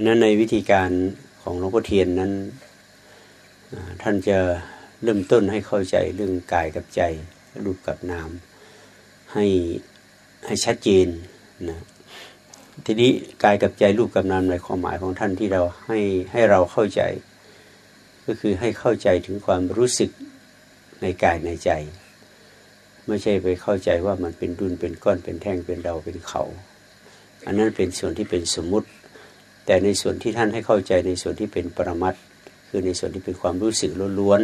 อันนั้นในวิธีการของหลวงพ่อเทียนนั้นท่านจะเริ่มต้นให้เข้าใจเรื่องกายกับใจรูปกับนาม ให้ให้ชัดเจนนะทีนี้กายกับใจรูปกับนามในความหมายของท่านที่เราให้ให้เราเข้าใจ ก็คือให้เข้าใจถึงความรู้สึกในกายในใจ ไม่ใช่ไปเข้าใจว่ามันเป็นดุนเป็นก้อนเป็นแท่งเป็นเราเป็นเขา อันนั้นเป็นส่วนที่เป็นสมมุติ แต่ในส่วนที่ท่านให้เข้าใจในส่วนที่เป็นปรมัตคือในส่วนที่เป็นความรู้สึกล้วน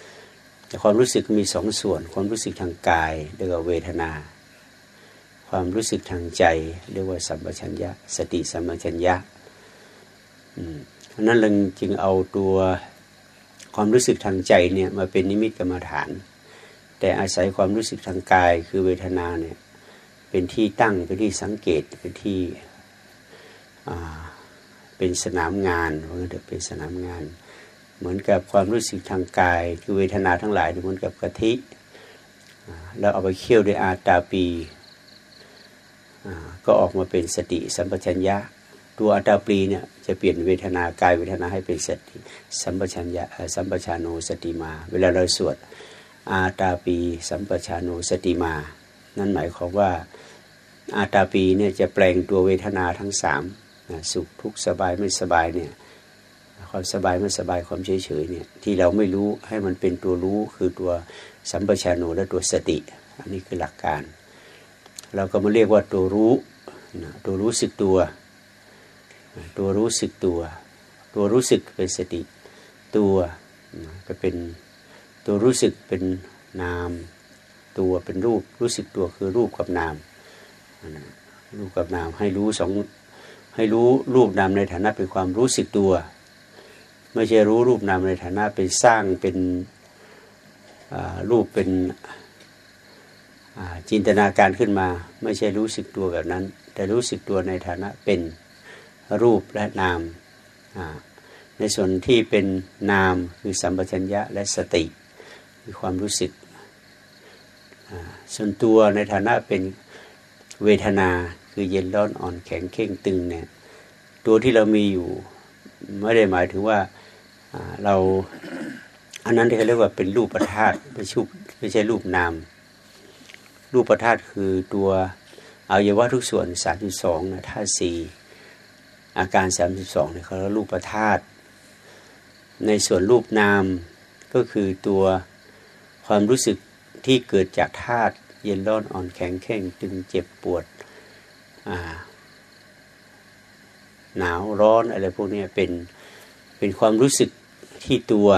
ๆแต่ความรู้สึกมีสองส่วน ความรู้สึกทางกายเรียกว่าเวทนา ความรู้สึกทางใจเรียกว่าสัมปชัญญะ สติสัมปชัญญะนั้นเราจึงเอาตัวความรู้สึกทางใจเนี่ยมาเป็นนิมิตกรรมฐาน แต่อาศัยความรู้สึกทางกายคือเวทนาเนี่ยเป็นที่ตั้งเป็นที่สังเกตเป็นที่ เป็นสนามงานเพราะงั้นเดี๋ยวเป็นสนามงาน เหมือนกับความรู้สึกทางกายคือเวทนาทั้งหลายเหมือนกับกะทิแล้วเอาไปเคี่ยวด้วยอาตาปีก็ออกมาเป็นสติสัมปชัญญะ ตัวอัตาปีเนี่ยจะเปลี่ยนเวทนากายเวทนาให้เป็นสติสัมปชัญญะสัมปชานโนสติมา เวลาเราสวดอาตาปี สัมปชานโนสติมา นั่นหมายความว่าอาตาปีเนี่ยจะแปลงตัวเวทนาทั้งสาม สุขทุกข์สบายไม่สบายเนี่ยความสบายไม่สบายความเฉยเฉยเนี่ยที่เราไม่รู้ให้มันเป็นตัวรู้คือตัวสัมปชานโนและตัวสติ อันนี้คือหลักการ เราก็มาเรียกว่าตัวรู้ตัวรู้สึกตัว ตัวรู้สึกตัว ตัวรู้สึกเป็นสติ ตัวก็เป็นตัวรู้สึกเป็นนาม ตัวเป็นรูปรู้สึกตัวคือรูปกับนามรูปกับนามให้รู้สอง ให้รู้รูปนามในฐานะเป็นความรู้สึกตัว ไม่ใช่รู้รูปนามในฐานะเป็นสร้างเป็นรูปเป็นจินตนาการขึ้นมา ไม่ใช่รู้สึกตัวแบบนั้น แต่รู้สึกตัวในฐานะเป็นรูปและนามในส่วนที่เป็นนามคือสัมปชัญญะและสติมีความรู้สึกส่วนตัวในฐานะเป็นเวทนาคือเย็นร้อนอ่อนแข็งเข่งตึงเนี่ย ตัวที่เรามีอยู่ ไม่ได้หมายถึงว่าเราอันนั้นที่เขาเรียกว่าเป็นรูปประธาตไม่ชุบไม่ใช่รูปนาม รูปประธาตคือตัวอวัยวะทุกส่วนสามสิบสองนะธาตุสี่อาการสามสิบสองเนี่ยเขาเรียกรูปธาตุในส่วนรูปนามก็คือตัวความรู้สึกที่เกิดจากธาตุเย็นร้อนอ่อนแข็งแข็งตึงเจ็บปวด หนาวร้อนอะไรพวกนี้เป็นเป็นความรู้สึกที่ตัว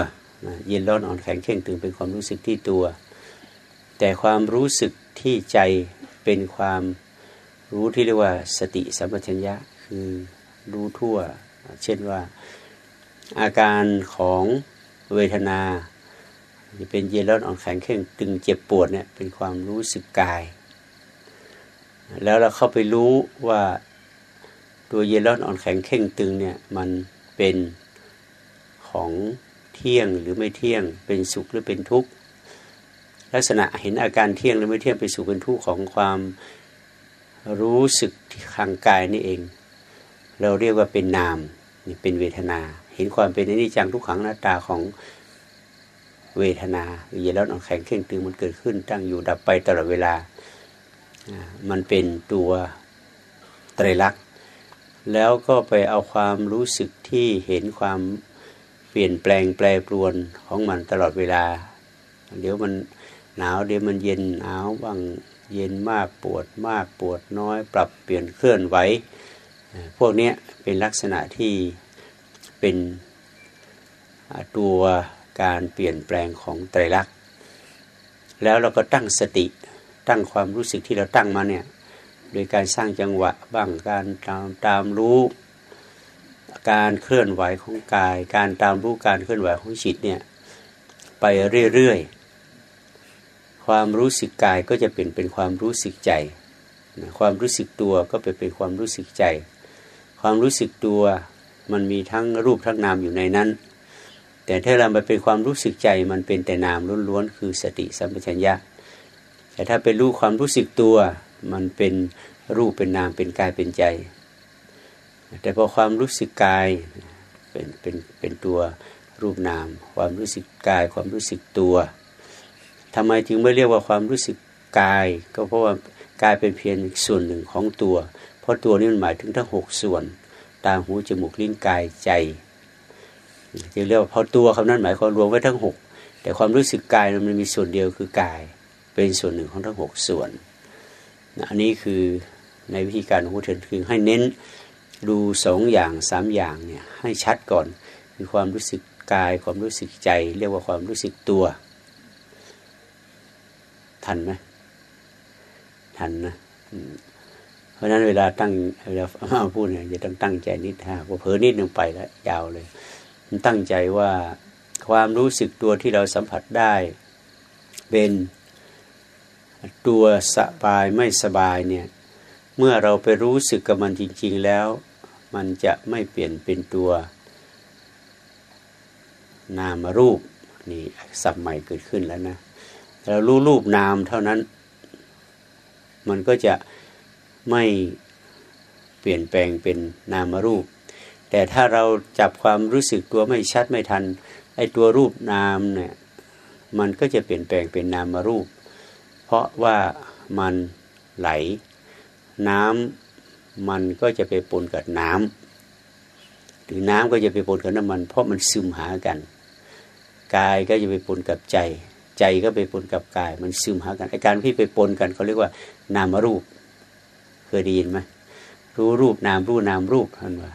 เย็นร้อนอ่อนแข็งแข็งตึงเป็นความรู้สึกที่ตัว แต่ความรู้สึกที่ใจเป็นความรู้ที่เรียกว่าสติสัมปชัญญะคือรู้ทั่ว เช่นว่าอาการของเวทนาจะเป็นเย็นร้อนอ่อนแข็งเคร่งตึงเจ็บปวดเนี่ยเป็นความรู้สึกกาย แล้วเราเข้าไปรู้ว่า ตัวเย็นร้อนอ่อนแข็งเข่งตึงเนี่ยมันเป็นของเที่ยงหรือไม่เที่ยง เป็นสุขหรือเป็นทุกข์ลักษณะเห็นอาการเที่ยงหรือไม่เที่ยงเป็นสุขเป็นทุกข์ของความรู้สึกทางกายนี่เอง เราเรียกว่าเป็นนามนี่เป็นเวทนา เห็นความเป็นอนิจจังทุกขังหน้าตาของเวทนาเย็นร้อนอ่อนแข็งเข่งตึงมันเกิดขึ้น ตั้งอยู่ดับไปตลอดเวลา มันเป็นตัวไตรลักษณ แล้วก็ไปเอาความรู้สึกที่เห็นความเปลี่ยนแปลงแปรปรวนของมันตลอดเวลา เดี๋ยวมันหนาวเดี๋ยวมันเย็นหนาวบ้างเย็นมากปวดมากปวดน้อย ปรับเปลี่ยนเคลื่อนไหวพวกนี้เป็นลักษณะที่เป็นตัวการเปลี่ยนแปลงของไตรลักษณ์ แล้วเราก็ตั้งสติตั้งความรู้สึกที่เราตั้งมาเนี่ย โดยการสร้างจังหวะบ้างการตามตามรู้การเคลื่อนไหวของกาย การตามรู้การเคลื่อนไหวของจิตเนี่ยไปเรื่อยๆ ความรู้สึกกายก็จะเป็นเป็นความรู้สึกใจ ความรู้สึกตัวก็ไปเป็นความรู้สึกใจ ความรู้สึกตัวมันมีทั้งรูปทั้งนามอยู่ในนั้น แต่ถ้าเราไปเป็นความรู้สึกใจมันเป็นแต่นามล้วนๆคือสติสัมปชัญญะ แต่ถ้าเป็นรู้ความรู้สึกตัว มันเป็นรูปเป็นนามเป็นกายเป็นใจ แต่พอความรู้สึกกายเป็นเป็นเป็นตัวรูปนาม ความรู้สึกกายความรู้สึกตัวทำไมจึงไม่เรียกว่าความรู้สึกกาย ก็เพราะว่ากายเป็นเพียงส่วนหนึ่งของตัว เพราะตัวนี้มันหมายถึงทั้งหกส่วน ตาหูจมูกลิ้นกายใจจึงเรียกว่าพอตัวคำนั้นหมายความรวมไว้ทั้งหกแต่ความรู้สึกกายมันมีส่วนเดียวคือกาย เป็นส่วนหนึ่งของทั้งหกส่วน อันนี้คือในวิธีการของพุทธคือให้เน้นดูสองอย่างสามอย่างเนี่ยให้ชัดก่อนคือความรู้สึกกายความรู้สึกใจ เรียกว่าความรู้สึกตัว ทันไหมทันนะเพราะนั้นเวลาตั้งเวลามาพูดเนี่ยจะต้องตั้งใจนิดฮะพอเผลอนิดนึงไปแล้วยาวเลย มันตั้งใจว่าความรู้สึกตัวที่เราสัมผัสได้ เป็น ตัวสบายไม่สบายเนี่ย เมื่อเราไปรู้สึกกับมันจริง ๆแล้ว มันจะไม่เปลี่ยนเป็นตัว นามรูปนี่สับใหม่เกิดขึ้นแล้วนะเรารู้รูปนามเท่านั้น มันก็จะไม่เปลี่ยนแปลงเป็นนามรูป แต่ถ้าเราจับความรู้สึกตัวไม่ชัดไม่ทันไอ้ตัวรูปนามเนี่ยมันก็จะเปลี่ยนแปลงเป็นนามรูป เพราะว่ามันไหล น้ำมันก็จะไปปนกับน้ำหรือน้ำก็จะไปปนกับน้ำมัน เพราะมันซึมหากันกายก็จะไปปนกับใจ ใจก็ไปปนกับกาย มันซึมหากันไอการที่ไปปนกันเขาเรียกว่า นามรูป เคยได้ยินไหมรู้รูปนามรู้นามรูปท่านว่า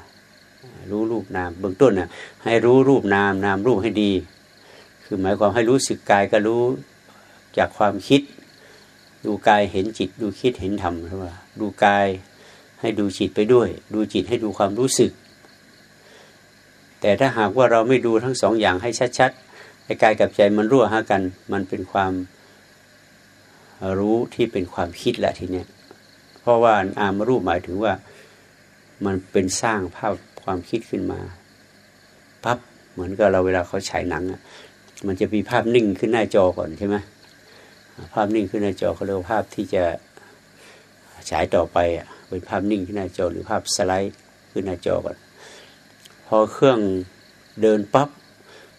รู้รูปนามเบื้องต้นน่ะให้รู้รูปนามนามรูปให้ดี คือหมายความให้รู้สึกกายก็รู้จากความคิด ดูกายเห็นจิต ดูคิดเห็นธรรมใช่ไหมดูกายให้ดูจิตไปด้วย ดูจิตให้ดูความรู้สึก แต่ถ้าหากว่าเราไม่ดูทั้งสองอย่างให้ชัดๆไอ้กายกับใจมันรั่วหากัน มันเป็นความรู้ที่เป็นความคิดแหละทีเนี้ยเพราะว่าอามรูปหมายถึงว่ามันเป็นสร้างภาพความคิดขึ้นมาปั๊บเหมือนกับเราเวลาเขาฉายหนังอะมันจะมีภาพนิ่งขึ้นหน้าจอก่อนใช่ไหม ภาพนิ่งขึ้นหน้าจอเขาเรียกภาพที่จะฉายต่อไปอะเป็นภาพนิ่งขึ้นหน้าจอหรือภาพสไลด์ขึ้นหน้าจอก่อนพอเครื่องเดินปับ๊บ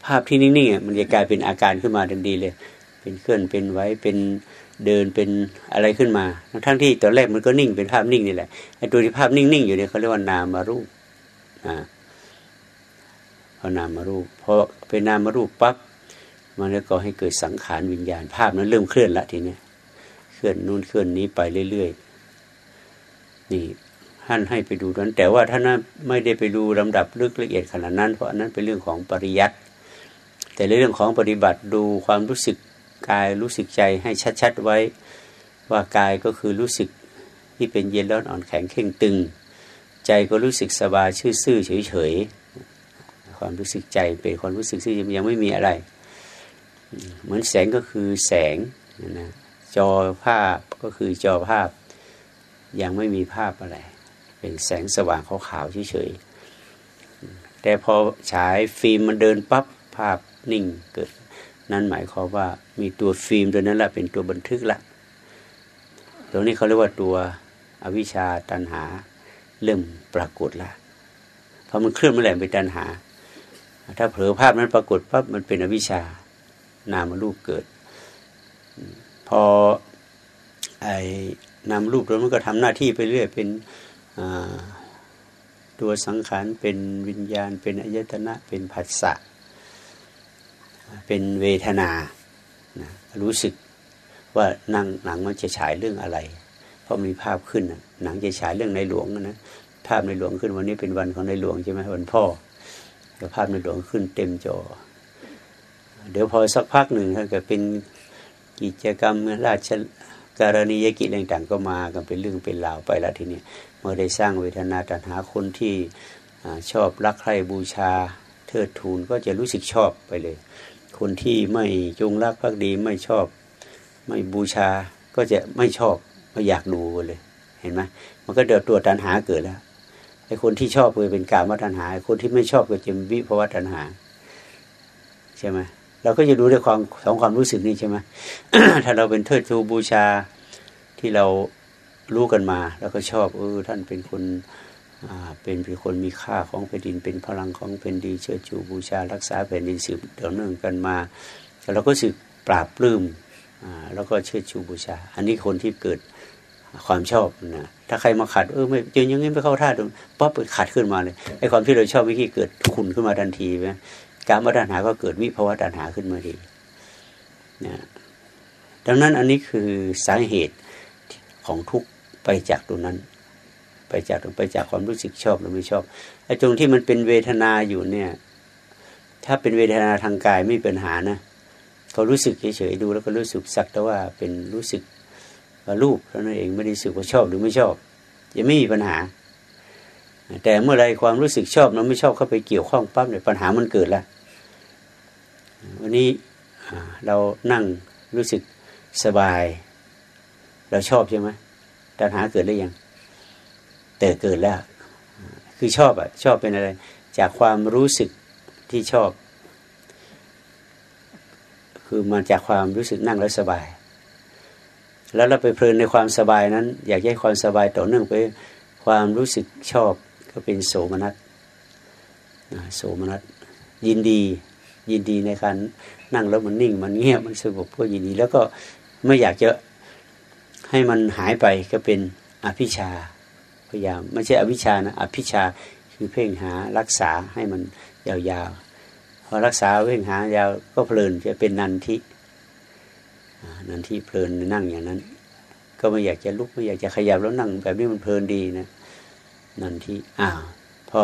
ภาพที่นิ่งๆมันจะกลายเป็นอาการขึ้นมาทันทีเลย เป็นเคลื่อนเป็นไว้เป็นเดินเป็นอะไรขึ้นมา ทั้งที่ตอนแรกมันก็นิ่งเป็นภาพนิ่งนี่แหละไอ้ตัวที่ภาพนิ่งๆอยู่เนี่ยเขาเรียกว่านามารูปอ่าพอนามารูปพอเป็นนามารูปปั๊บ มันก็ให้เกิดสังขารวิญญาณ ภาพนั้นเริ่มเคลื่อนละทีนี้เคลื่อนนู่นเคลื่อนนี้ไปเรื่อยๆนี่ท่านให้ไปดูนั้น แต่ว่าท่านไม่ได้ไปดูลำดับลึกละเอียดขนาดนั้น เพราะนั้นเป็นเรื่องของปริยัติแต่ในเรื่องของปฏิบัติดูความรู้สึกกายรู้สึกใจให้ชัด ๆไว้ ว่ากายก็คือรู้สึกที่เป็นเย็นร้อนอ่อนแข็งเข่งตึง ใจก็รู้สึกสบายชื่อๆเฉยๆความรู้สึกใจเป็นความรู้สึกที่ยังไม่มีอะไร เหมือนแสงก็คือแสงนะจอภาพก็คือจอภาพยังไม่มีภาพอะไร เป็นแสงสว่างขาวๆเฉยๆแต่พอฉายฟิล์มมันเดินปับ๊บภาพนิ่งเกิด นั่นหมายความว่ามีตัวฟิล์มตัวนั้นแหละเป็นตัวบันทึกละตรงนี้เขาเรียกว่าตัวอวิชชาตันหาเริ่มปรากฏละพอมันเคลื่อนมื่อไหร่เป็นตันหา ถ้าเผลอภาพนั้นปรากฏปั๊บมันเป็นอวิชชา นามรูปเกิด พอไอนำรูปแล้วมันก็ทำหน้าที่ไปเรื่อยเป็นตัวสังขารเป็นวิญญาณ เป็นอายตนะ เป็นผัสสะเป็นเวทนานะรู้สึกว่านั่งหนังมันจะฉายเรื่องอะไร เพราะมีภาพขึ้นหนังจะฉายเรื่องในหลวงนะภาพในหลวงขึ้นวันนี้เป็นวันของในหลวงใช่ไหมวันพ่อภาพในหลวงขึ้นเต็มจอ เดี๋ยวพอสักพักหนึ่งถ้าเกิดเป็นกิจกรรมราชการณียกิจต่างๆก็มากันเป็นเรื่องเป็นราวไปแล้วทีนี้เมื่อได้สร้างเวทนาตัณหาคนที่ชอบรักใคร่บูชาเทิดทูนก็จะรู้สึกชอบไปเลย คนที่ไม่จงรักภักดีไม่ชอบ ไม่บูชาก็จะไม่ชอบไม่อยากดูเลย เห็นไหมมันก็เดือดตัวตัณหาเกิดแล้วไอ้คนที่ชอบเลยเป็นกามตัณหาคนที่ไม่ชอบก็จะวิภวตัณหา ใช่ไหม เราก็จะดูด้วยความสองความรู้สึกนี้ใช่ไหมถ้าเราเป็นเทิดทูบูชาที่เรารู้กันมา แล้วก็ชอบเออท่านเป็นคนเป็นเป็นคนมีค่าของแผ่นดิน เป็นพลังของแผ่นดินเชิดชูบูชา รักษาแผ่นดินสืบต่อเนื่องกันมาเราก็สึกปราบปลื้มแล้วก็เชิดชูบูชา อันนี้คนที่เกิดความชอบนะถ้าใครมาขัดเออไม่จริงยังไงไม่เข้าท่าตรงป๊อปขัดขึ้นมาเลยไอ้ความที่เราชอบไม่กี่เกิดขุนขึ้นมาทันทีไหม การมาตัณหาก็เกิดวิภาวะตัณหาขึ้นมาดีนะดังนั้นอันนี้คือสาเหตุของทุกไปจากตรงนั้น ไปจากตรงไปจากความรู้สึกชอบหรือไม่ชอบไอ้ตรงที่มันเป็นเวทนาอยู่เนี่ย ถ้าเป็นเวทนาทางกายไม่เป็นหานะเขารู้สึกเฉยๆดูแล้วก็รู้สึกสักแต่ว่าเป็นรู้สึกรูปเท่านั้นเองไม่ได้สึกว่าชอบหรือไม่ชอบยังไม่มีปัญหา แต่เมื่อไรความรู้สึกชอบแล้วไม่ชอบเข้าไปเกี่ยวข้องปั๊บเนี่ยปัญหามันเกิดแล้ววันนี้เรานั่งรู้สึกสบาย เราชอบใช่ไหมปัญหาเกิดได้ยังแต่เกิดแล้ว คือชอบอะชอบเป็นอะไร จากความรู้สึกที่ชอบ คือมาจากความรู้สึกนั่งแล้วสบาย แล้วเราไปเพลินในความสบายนั้น อยากให้ความสบายต่อเนื่องไปความรู้สึกชอบ ก็เป็นโสมนัสโสมนัสยินดี ยินดีในการนั่งแล้วมันนิ่ง มันเงียบมันสงบก็ยินดี แล้วก็ไม่อยากจะให้มันหายไปก็เป็นอภิชาพยายามไม่ใช่อวิชานะอภิชาคือเพ่งหารักษาให้มันยาวๆพอรักษาเพ่งหายาวก็เพลินจะเป็นนันทินันทิเพลินนั่งอย่างนั้น ก็ไม่อยากจะลุกไม่อยากจะขยับแล้วนั่งแบบนี้มันเพลินดีนะ นันทิอ้าวพอ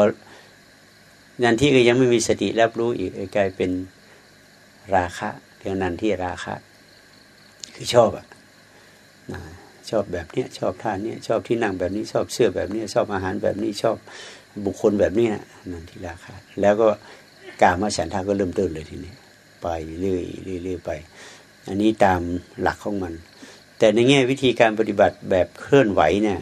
นันทิก็ยังไม่มีสติรับรู้อีกกลายเป็นราคะเรื่องนันที่ราคะ คือชอบอะชอบแบบนี้ชอบท่านี้ยชอบที่นั่งแบบนี้ชอบเสื้อแบบนี้ชอบอาหารแบบนี้ชอบบุคคลแบบนี้นะนันทีราคะแล้วก็กามาฉันทาก็เริ่มต้นเลยทีนี้ ไปเรื่อยเรื่อยไป อันนี้ตามหลักของมัน แต่ในแง่วิธีการปฏิบัติแบบเคลื่อนไหวเนี่ย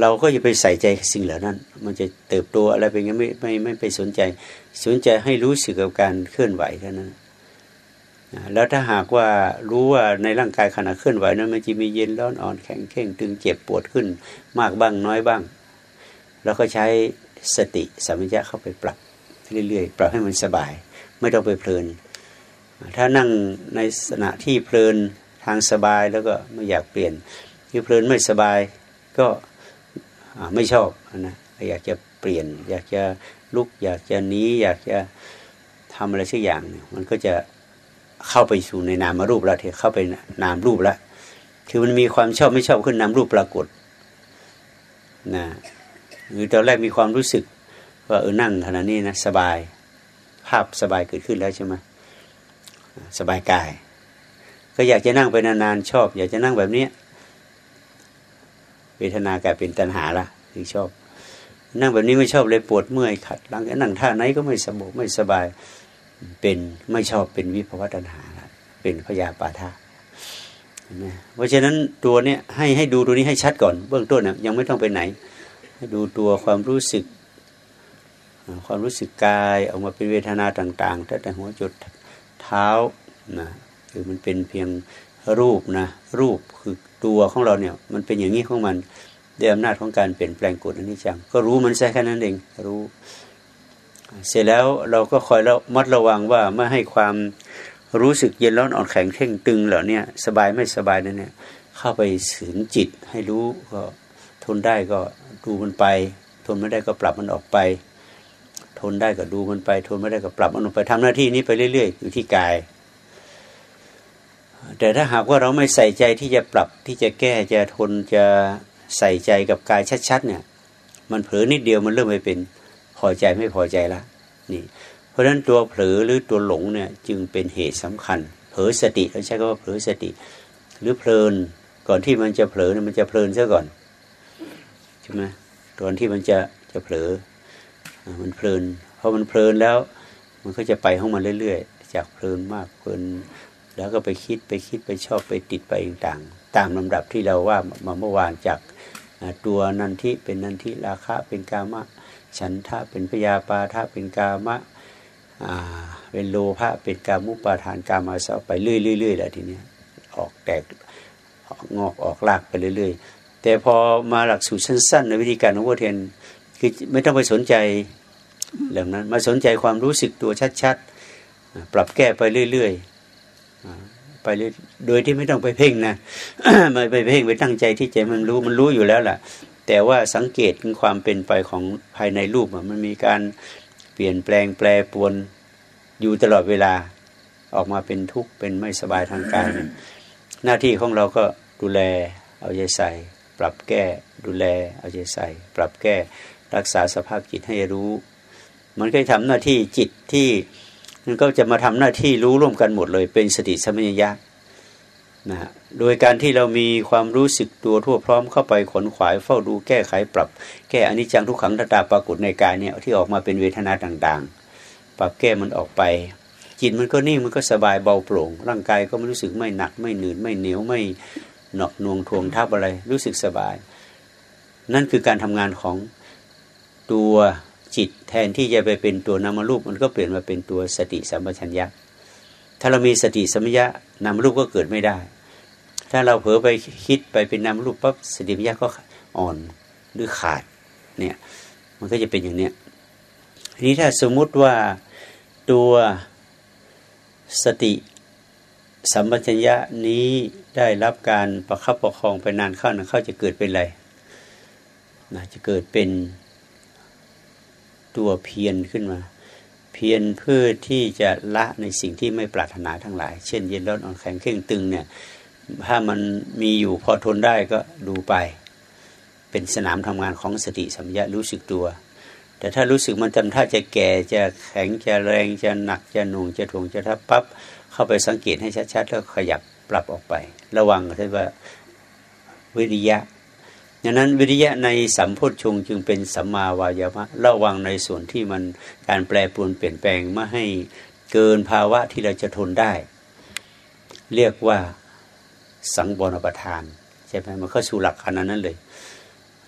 เราก็จะไปใส่ใจสิ่งเหล่านั้น มันจะเติบโตอะไรเป็นงี้ไม่ไม่ไม่ไปสนใจ สนใจให้รู้สึกกับการเคลื่อนไหวเท่านั้นแล้วถ้าหากว่ารู้ว่าในร่างกายขณะเคลื่อนไหวนั้นมันจะมีเย็นร้อนอ่อนแข็งเข่งตึงเจ็บปวดขึ้น มากบ้างน้อยบ้าง แล้วก็ใช้สติสัมปชัญญะเข้าไปปรับเรื่อยๆปรับให้มันสบาย ไม่ต้องไปเพลิน ถ้านั่งในสถานที่เพลินทางสบายแล้วก็ไม่อยากเปลี่ยนที่เพลินไม่สบายก็ ไม่ชอบนะอยากจะเปลี่ยน อยากจะลุก อยากจะหนีอยากจะทำอะไรสักอย่าง มันก็จะเข้าไปสู่ในนามรูปแล้วเถอะเข้าไปนามรูปแล้วคือมันมีความชอบไม่ชอบขึ้นนามรูปปรากฏนะหรือตอนแรกมีความรู้สึก ว่าเออนั่งขณะนี้นะสบายภาพสบายเกิดขึ้นแล้วใช่ไหมสบายกาย ก็อยากจะนั่งไปนานๆชอบ อยากจะนั่งแบบนี้ เวทนากลายเป็นตัณหาละคือชอบ นั่งแบบนี้ไม่ชอบเลยปวดเมื่อยขัดหลังนั่งท่าไหนก็ไม่สบไม่สบายเป็นไม่ชอบเป็นวิภวตัณหาละเป็นพยาปาทะเพราะฉะนั้นตัวเนี้ยให้ให้ดูตัวนี้ให้ชัดก่อน เบื้องต้นนะยังไม่ต้องไปไหน ให้ดูตัวความรู้สึก ความรู้สึกกายออกมาเป็นเวทนาต่างๆตั้งแต่หัวจุดเท้านะคือมันเป็นเพียงรูปนะรูปคือ ตัวของเราเนี่ย มันเป็นอย่างนี้ของมันด้วยอำนาจของการเปลี่ยนแปลงกฎอนิจจัง ก็รู้มันใช่แค่นั้นเอง รู้ เสร็จแล้วเราก็คอยแล้วมัดระวังว่าไม่ให้ความรู้สึกเย็นร้อนอ่อนแข็งเข่งตึงเหล่านี้สบายไม่สบายนั่นเนี่ย เข้าไปถึงจิตให้รู้ก็ทนได้ก็ดูมันไป ทนไม่ได้ก็ปรับมันออกไป ทนได้ก็ดูมันไป ทนไม่ได้ก็ปรับมันออกไปทำหน้าที่นี้ไปเรื่อย ๆ อยู่ที่กาย แต่ถ้าหากว่าเราไม่ใส่ใจที่จะปรับที่จะแก้จะทนจะใส่ใจกับกายชัดๆเนี่ย มันเผลอนิดเดียวมันเริ่มไปเป็นพอใจไม่พอใจละนี่ เพราะฉะนั้นตัวเผลอหรือตัวหลงเนี่ยจึงเป็นเหตุสำคัญ เผลอสติเราใช้คำว่าเผลอสติ หรือเพลินก่อนที่มันจะเผลอเนี่ยมันจะเพลินซะก่อนใช่ไหมตอนที่มันจะจะเผลอมันเพลินพอมันเพลินแล้ว มันก็จะไปของมันเรื่อย ๆ จากเพลินมากเพลิน แล้วก็ไปคิดไปคิดไปชอบไปติดไปต่างๆตามลำดับที่เราว่ามาเมื่อวานจากตัวนันทิเป็นนันทิราคะเป็นกามะ ฉันทะเป็นพยาปาทะเป็นกามะเป็นโลภะเป็นกามุปาทานกามาสาไปเรื่อยๆแหละทีนี้ออกแตกออกงอกออกลากไปเรื่อย ๆ แต่พอมาหลักสูตรสั้นๆในวิธีการของวัวเทนคือไม่ต้องไปสนใจเรื่องนั้นมาสนใจความรู้สึกตัวชัดๆ ปรับแก้ไปเรื่อย ๆ ไปเรื่อยโดยที่ไม่ต้องไปเพ่งนะม่ไปเพ่งไปตั้งใจที่ใจมันรู้มันรู้อยู่แล้วล่ะ แต่ว่าสังเกตความเป็นไปของภายในรูปมันมีการเปลี่ยนแปลงแปรปวนอยู่ตลอดเวลาออกมาเป็นทุกข์เป็นไม่สบายทางกายหน้าที่ของเราก็ดูแลเอาใจใส่ ปรับแก้ดูแลเอาใจใส่ ปรับแก้รักษาสภาพจิตให้รู้ มันก็ทำหน้าที่จิตที่ มันก็จะมาทำหน้าที่รู้ร่วมกันหมดเลย เป็นสติสมัญญะนะโดยการที่เรามีความรู้สึกตัวทั่วพร้อมเข้าไปขนขวายเฝ้าดูแก้ไขปรับ แก้อนิจจังทุกขังตาปรากฏในกายเนี่ยที่ออกมาเป็นเวทนาต่างๆ ปรับแก้มันออกไป จิตมันก็นิ่งมันก็สบายเบาโปร่ง ร่างกายก็ไม่รู้สึกไม่หนักไม่หนืดไม่เหนียวไม่หนอกน่วงทวงทับอะไร รู้สึกสบาย นั่นคือการทำงานของตัว จิตแทนที่จะไปเป็นตัวนามรูปมันก็เปลี่ยนมาเป็นตัวสติสัมปชัญญะ ถ้าเรามีสติสัมปชัญญะนามรูปก็เกิดไม่ได้ ถ้าเราเผลอไปคิดไปเป็นนามรูปปั๊บสติสัมปชัญญะก็อ่อนหรือขาดเนี่ยมันก็จะเป็นอย่างเนี้ยทีนี้ถ้าสมมุติว่าตัวสติสัมปชัญญะนี้ได้รับการประคับประคองไปนานเข้านานเข้าจะเกิดเป็นอะไรนะจะเกิดเป็น ตัวเพียรขึ้นมา เพียรเพื่อที่จะละในสิ่งที่ไม่ปรารถนาทั้งหลาย เช่น เย็นร้อนอ่อนแข็งเข่งตึงเนี่ยถ้ามันมีอยู่พอทนได้ก็ดูไป เป็นสนามทำงานของสติสัมยารู้สึกตัว แต่ถ้ารู้สึกมันจำท่าจะแก่จะแข็งจะแรงจะหนักจะหน่วงจะถ่วงจะทับปั๊บเข้าไปสังเกตให้ชัดๆแล้วขยับปรับออกไป ระวังเรียกว่าวิริยะ ดังนั้นวิริยะในสัมโพชงจึงเป็นสัมมาวายามะระวังในส่วนที่มันการแปรปรวนเปลี่ยนแปลงไม่ให้เกินภาวะที่เราจะทนได้ เรียกว่าสังบรประทานใช่ไหมมันเข้าสู่หลักขนาดนั้นเลย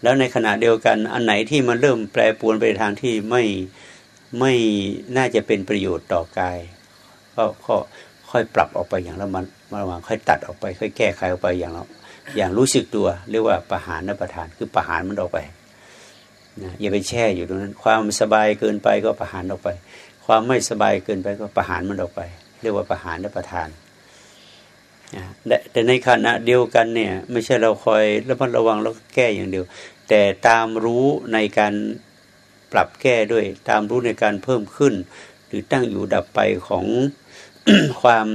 แล้วในขณะเดียวกันอันไหนที่มันเริ่มแปรปรวนไปทางที่ไม่ไม่น่าจะเป็นประโยชน์ต่อกายก็ค่อยปรับออกไปอย่างละมันระวังค่อยตัดออกไป ค่อยแก้ไขออกไปอย่างเรา อย่างรู้สึกตัว เรียกว่าประหารนประทาน คือประหารมันออกไปนะอย่าไปแช่อยู่ตรงนั้น ความสบายเกินไปก็ประหารออกไป ความไม่สบายเกินไปก็ประหารมันออกไป เรียกว่าประหารนประทานนะแต่ในขณะเดียวกันเนี่ย ไม่ใช่เราคอยระมัดระวังแล้วแก้อย่างเดียว แต่ตามรู้ในการปรับแก้ด้วย ตามรู้ในการเพิ่มขึ้น หรือตั้งอยู่ดับไปของความ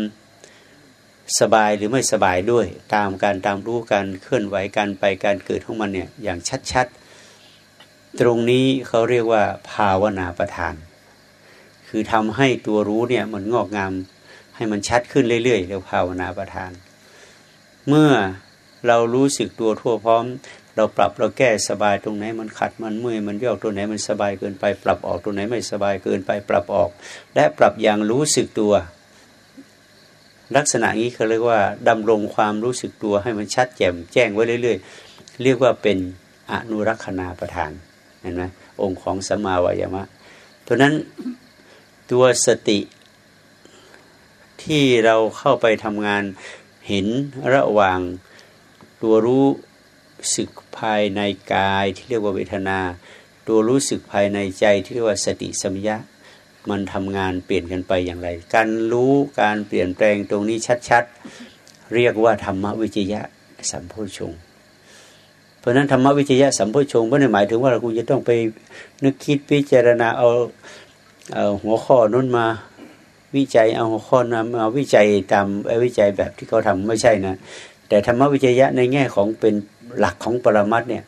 สบายหรือไม่สบายด้วย ตามการตามรู้การเคลื่อนไหวการไปการเกิดของมันเนี่ยอย่างชัดๆ ตรงนี้เขาเรียกว่าภาวนาประทาน คือทำให้ตัวรู้เนี่ยมันงอกงามให้มันชัดขึ้นเรื่อยๆเรียกภาวนาประทาน เมื่อเรารู้สึกตัวทั่วพร้อม เราปรับเราแก้สบายตรงไหนมันขัดมันเมื่อยมันยอกตัวไหนมันสบายเกินไป ปรับออกตรงไหนไม่สบายเกินไป ปรับออก และปรับอย่างรู้สึกตัว ลักษณะนี้เขาเรียกว่าดำรงความรู้สึกตัวให้มันชัดแจ่มแจ้งไว้เรื่อย ๆ เรียกว่าเป็นอนุรักษณาประทานเห็นไหมองค์ของสัมมาวายามะเพราะนั้นตัวสติที่เราเข้าไปทำงานเห็นระหว่างตัวรู้สึกภายในกายที่เรียกว่าเวทนา ตัวรู้สึกภายในใจที่เรียกว่าสติสัมยา มันทำงานเปลี่ยนกันไปอย่างไร การรู้การเปลี่ยนแปลงตรงนี้ชัดๆ เรียกว่าธรรมวิจยะสัมโพชงเพราะนั้นธรรมวิจยะสัมโพชงไม่ได้หมายถึงว่าเราจะต้องไปนึกคิดพิจารณาเอาเอาหัวข้อนั้นมาวิจัยเอาหัวข้อนั้นมาวิจัยตามวิจัยแบบที่เขาทำไม่ใช่นะ แต่ธรรมวิจยะในแง่ของเป็นหลักของปรมัตเนี่ย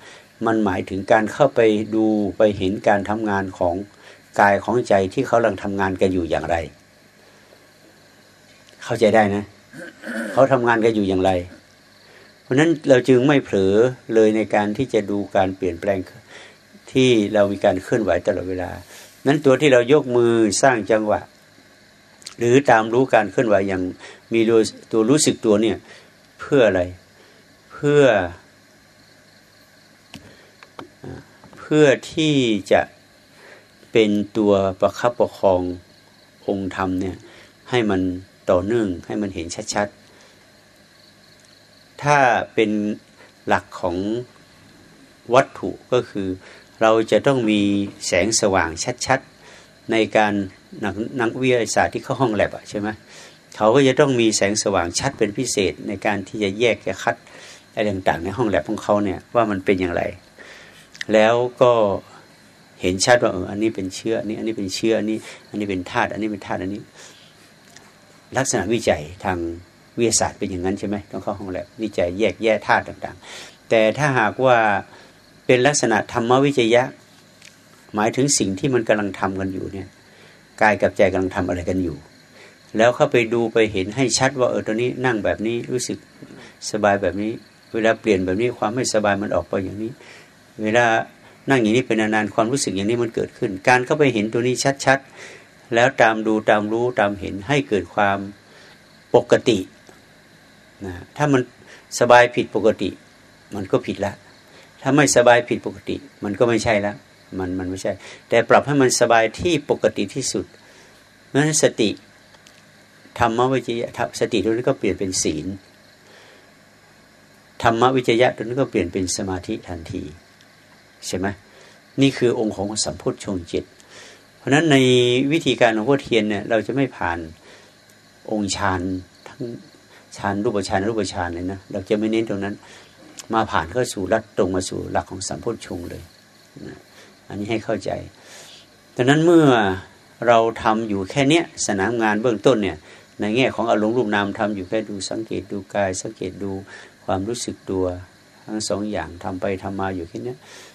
มันหมายถึงการเข้าไปดูไปเห็นการทำงานของ กายของใจที่เขากำลังทำงานกันอยู่อย่างไร เข้าใจได้นะเขาทำงานกันอยู่อย่างไร เพราะนั้นเราจึงไม่เผลอเลยในการที่จะดูการเปลี่ยนแปลงที่เรามีการเคลื่อนไหวตลอดเวลา นั้นตัวที่เรายกมือสร้างจังหวะ หรือตามรู้การเคลื่อนไหวอย่างมีโดยตัวรู้สึกตัวเนี่ย เพื่ออะไร เพื่อ เพื่อที่จะ เป็นตัวประคับประคององค์ธรรมเนี่ยให้มันต่อเนื่องให้มันเห็นชัดๆ ถ้าเป็นหลักของวัตถุก็คือ เราจะต้องมีแสงสว่างชัดๆ ในการนักนักวิทยาศาสตร์ที่เข้าห้องแลบใช่ไหมเขาก็จะต้องมีแสงสว่างชัดเป็นพิเศษในการที่จะแยกจะคัดอะไรต่างๆ ในห้องแลบของเขาเนี่ยว่ามันเป็นอย่างไร แล้วก็ เห็นชัดว่าเอออันนี้เป็นเชื้ออันนี้อันนี้เป็นเชื้ออันนี้ อันนี้เป็นธาตุอันนี้เป็นธาตุอันนี้ ลักษณะวิจัยทางวิทยาศาสตร์เป็นอย่างนั้นใช่ไหมต้องเข้าห้องแลบวิจัยแยกแยะธาตุต่างๆ แต่ถ้าหากว่าเป็นลักษณะธรรมวิจยะ หมายถึงสิ่งที่มันกำลังทำกันอยู่เนี่ยกายกับใจกำลังทำอะไรกันอยู่ แล้วเข้าไปดูไปเห็นให้ชัดว่าเออตอนนี้นั่งแบบนี้รู้สึกสบายแบบนี้ เวลาเปลี่ยนแบบนี้ความไม่สบายมันออกไปอย่างนี้ เวลา นั่งอย่างนี้เป็นนานๆความรู้สึกอย่างนี้มันเกิดขึ้น การเข้าไปเห็นตัวนี้ชัดๆ แล้วตามดูตามรู้ตามเห็นให้เกิดความปกตินะถ้ามันสบายผิดปกติ มันก็ผิดละ ถ้าไม่สบายผิดปกติ มันก็ไม่ใช่แล้วมันมันไม่ใช่ แต่ปรับให้มันสบายที่ปกติที่สุดเพราะฉะนั้นสติธรรมวิจยะสติตัวนี้ก็เปลี่ยนเป็นศีลธรรมวิจยะตัวนี้ก็เปลี่ยนเป็นสมาธิทันที ใช่ไหมนี่คือองค์ของสัมพุทธชงจิต เพราะฉะนั้นในวิธีการของพ่อเทียนเนี่ยเราจะไม่ผ่านองค์ฌานทั้งฌานรูปฌานรูปฌานเลยนะเราจะไม่เน้นตรงนั้น มาผ่านเข้าสู่รัดตรงมาสู่หลักของสัมพุทธชงเลยนะอันนี้ให้เข้าใจดังนั้นเมื่อเราทำอยู่แค่เนี้ยสนามงานเบื้องต้นเนี่ยในแง่ของอารมณ์รูปนามทำอยู่แค่ดูสังเกตดูกาย สังเกตดูความรู้สึกตัว ทั้งสองอย่างทำไปทำมาอยู่แค่นี้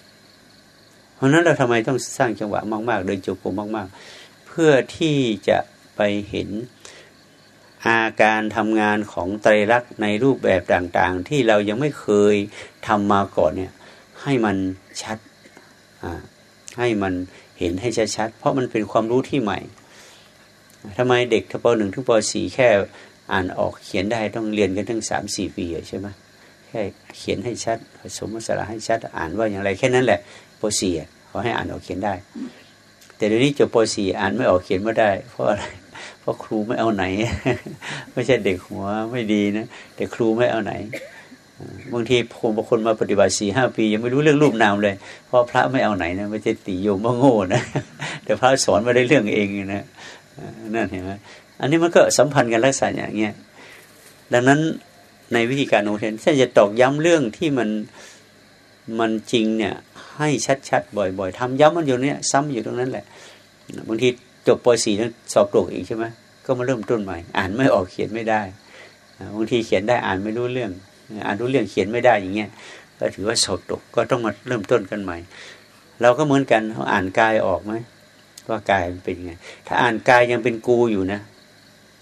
เพ ราะนั้นเราทำไมต้องสร้างจังหวะมาก ๆ เดินจงกรมมาก ๆ เพื่อที่จะไปเห็นอาการทำงานของไตรลักษณ์ในรูปแบบต่างๆ ที่เรายังไม่เคยทำมาก่อนเนี่ยให้มันชัดให้มันเห็นให้ชัดๆเพราะมันเป็นความรู้ที่ใหม่ทำไมเด็กทปหนึ่งถึงปสี่แค่อ่านออกเขียนได้ต้องเรียนกันทั้งสามสี่ปีใช่ไหมแค่เขียนให้ชัด ผสมสระให้ชัด อ่านว่าอย่างไรแค่นั้นแหละ ปสี่เขาให้อ่านออกเขียนได้ แต่เดี๋ยวนี้จบปสี่อ่านไม่ออกเขียนไม่ได้ เพราะอะไรเพราะครูไม่เอาไหน ไม่ใช่เด็กหัวไม่ดีนะแต่ครูไม่เอาไหนบางทีผมบางคนมาปฏิบัติสี่ห้าปี ยังไม่รู้เรื่องรูปนามเลย เพราะพระไม่เอาไหนนะไม่ใช่ตีโยมว่าโง่นะแต่พระสอนมาได้เรื่องเองนะนั่นเห็นไหมอันนี้มันก็สัมพันธ์กันลักษณะอย่างเงี้ยดังนั้นในวิธีการโนเทนท่านจะตอกย้ำเรื่องที่มันมันจริงเนี่ย ให้ชัดๆบ่อยๆทำย้ำมันอยู่เนี่ยซ้ำอยู่ตรงนั้นแหละบางทีจบป .4 แล้วสอบตกอีกใช่ไหมก็มาเริ่มต้นใหม่ อ่านไม่ออกเขียนไม่ได้บางทีเขียนได้อ่านไม่รู้เรื่อง อ่านรู้เรื่องเขียนไม่ได้อย่างเงี้ยก็ถือว่าสอบตกก็ต้องมาเริ่มต้นกันใหม่ เราก็เหมือนกันเขาอ่านกายออกไหมว่ากายมันเป็นไง ถ้าอ่านกายยังเป็นกูอยู่นะ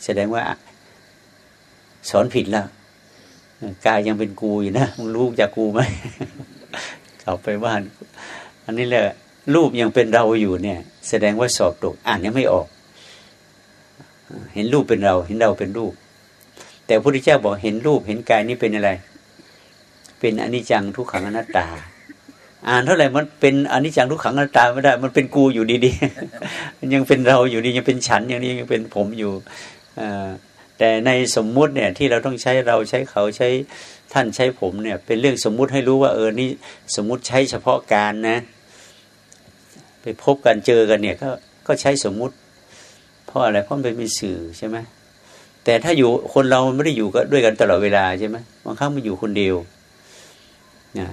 แสดงว่าสอนผิดแล้วกายยังเป็นกูอยู่นะมึงรู้จากกูไหม กลับไปบ้าน อันนี้แหละรูปยังเป็นเราอยู่เนี่ย แสดงว่าสอบตกอ่านยังไม่ออก เห็นรูปเป็นเรา เห็นเราเป็นรูป แต่พระพุทธเจ้าบอกเห็นรูปเห็นกายนี่เป็นอะไร เป็นอนิจจังทุกขังอนัตตา อ่านเท่าไหร่มันเป็นอนิจจังทุกขังอนัตตาไม่ได้ มันเป็นกูอยู่ดีๆมันยังเป็นเราอยู่ดียังเป็นฉันอย่างนี้ยังเป็นผมอยู่แต่ในสมมุติเนี่ยที่เราต้องใช้เราใช้เขาใช้ ท่านใช้ผมเนี่ย เป็นเรื่องสมมุติให้รู้ว่า เออนี่สมมุติใช้เฉพาะการนะ ไปพบกันเจอกันเนี่ย ก็ก็ใช้สมมุติ เพราะอะไรเพราะมันเป็นสื่อใช่ไหมแต่ถ้าอยู่คนเราไม่ได้อยู่ก็ด้วยกันตลอดเวลาใช่ไหมบางครั้งมันอยู่คนเดียวนะ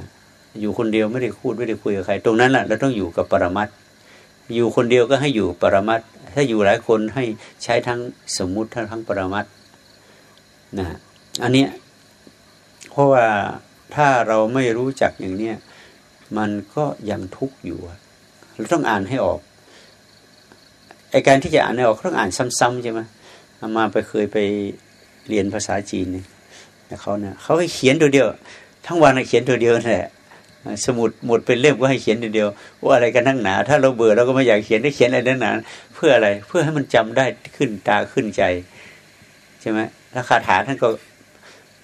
อยู่คนเดียวไม่ได้พูดไม่ได้คุยกับใคร ตรงนั้นแหละเราต้องอยู่กับปรมัตอยู่คนเดียวก็ให้อยู่ปรมัตถ้าอยู่หลายคนให้ใช้ทั้งสมมุติทั้งทั้งปรมัตนะอันเนี้ย เพราะว่าถ้าเราไม่รู้จักอย่างเนี้ยมันก็ยังทุกข์อยู่เราต้องอ่านให้ออกไอการที่จะอ่านให้ออกต้องอ่านซ้ำๆใช่ไหมมาไปเคยไปเรียนภาษาจีนเนี่ยเขาเนี่ยเขาให้เขียนตัวเดียว ทั้งวันเขียนตัวเดียวนั่นแหละสมุดหมดเป็นเล่มก็ให้เขียนตัวเดียวว่าอะไรกันนั่งหนา ถ้าเราเบื่อเราก็ไม่อยากเขียนได้เขียนอะไรนั่งหนาเพื่ออะไรเพื่อให้มันจำได้ขึ้นตาขึ้นใจ ใช่ไหมแล้วคาถาท่านก็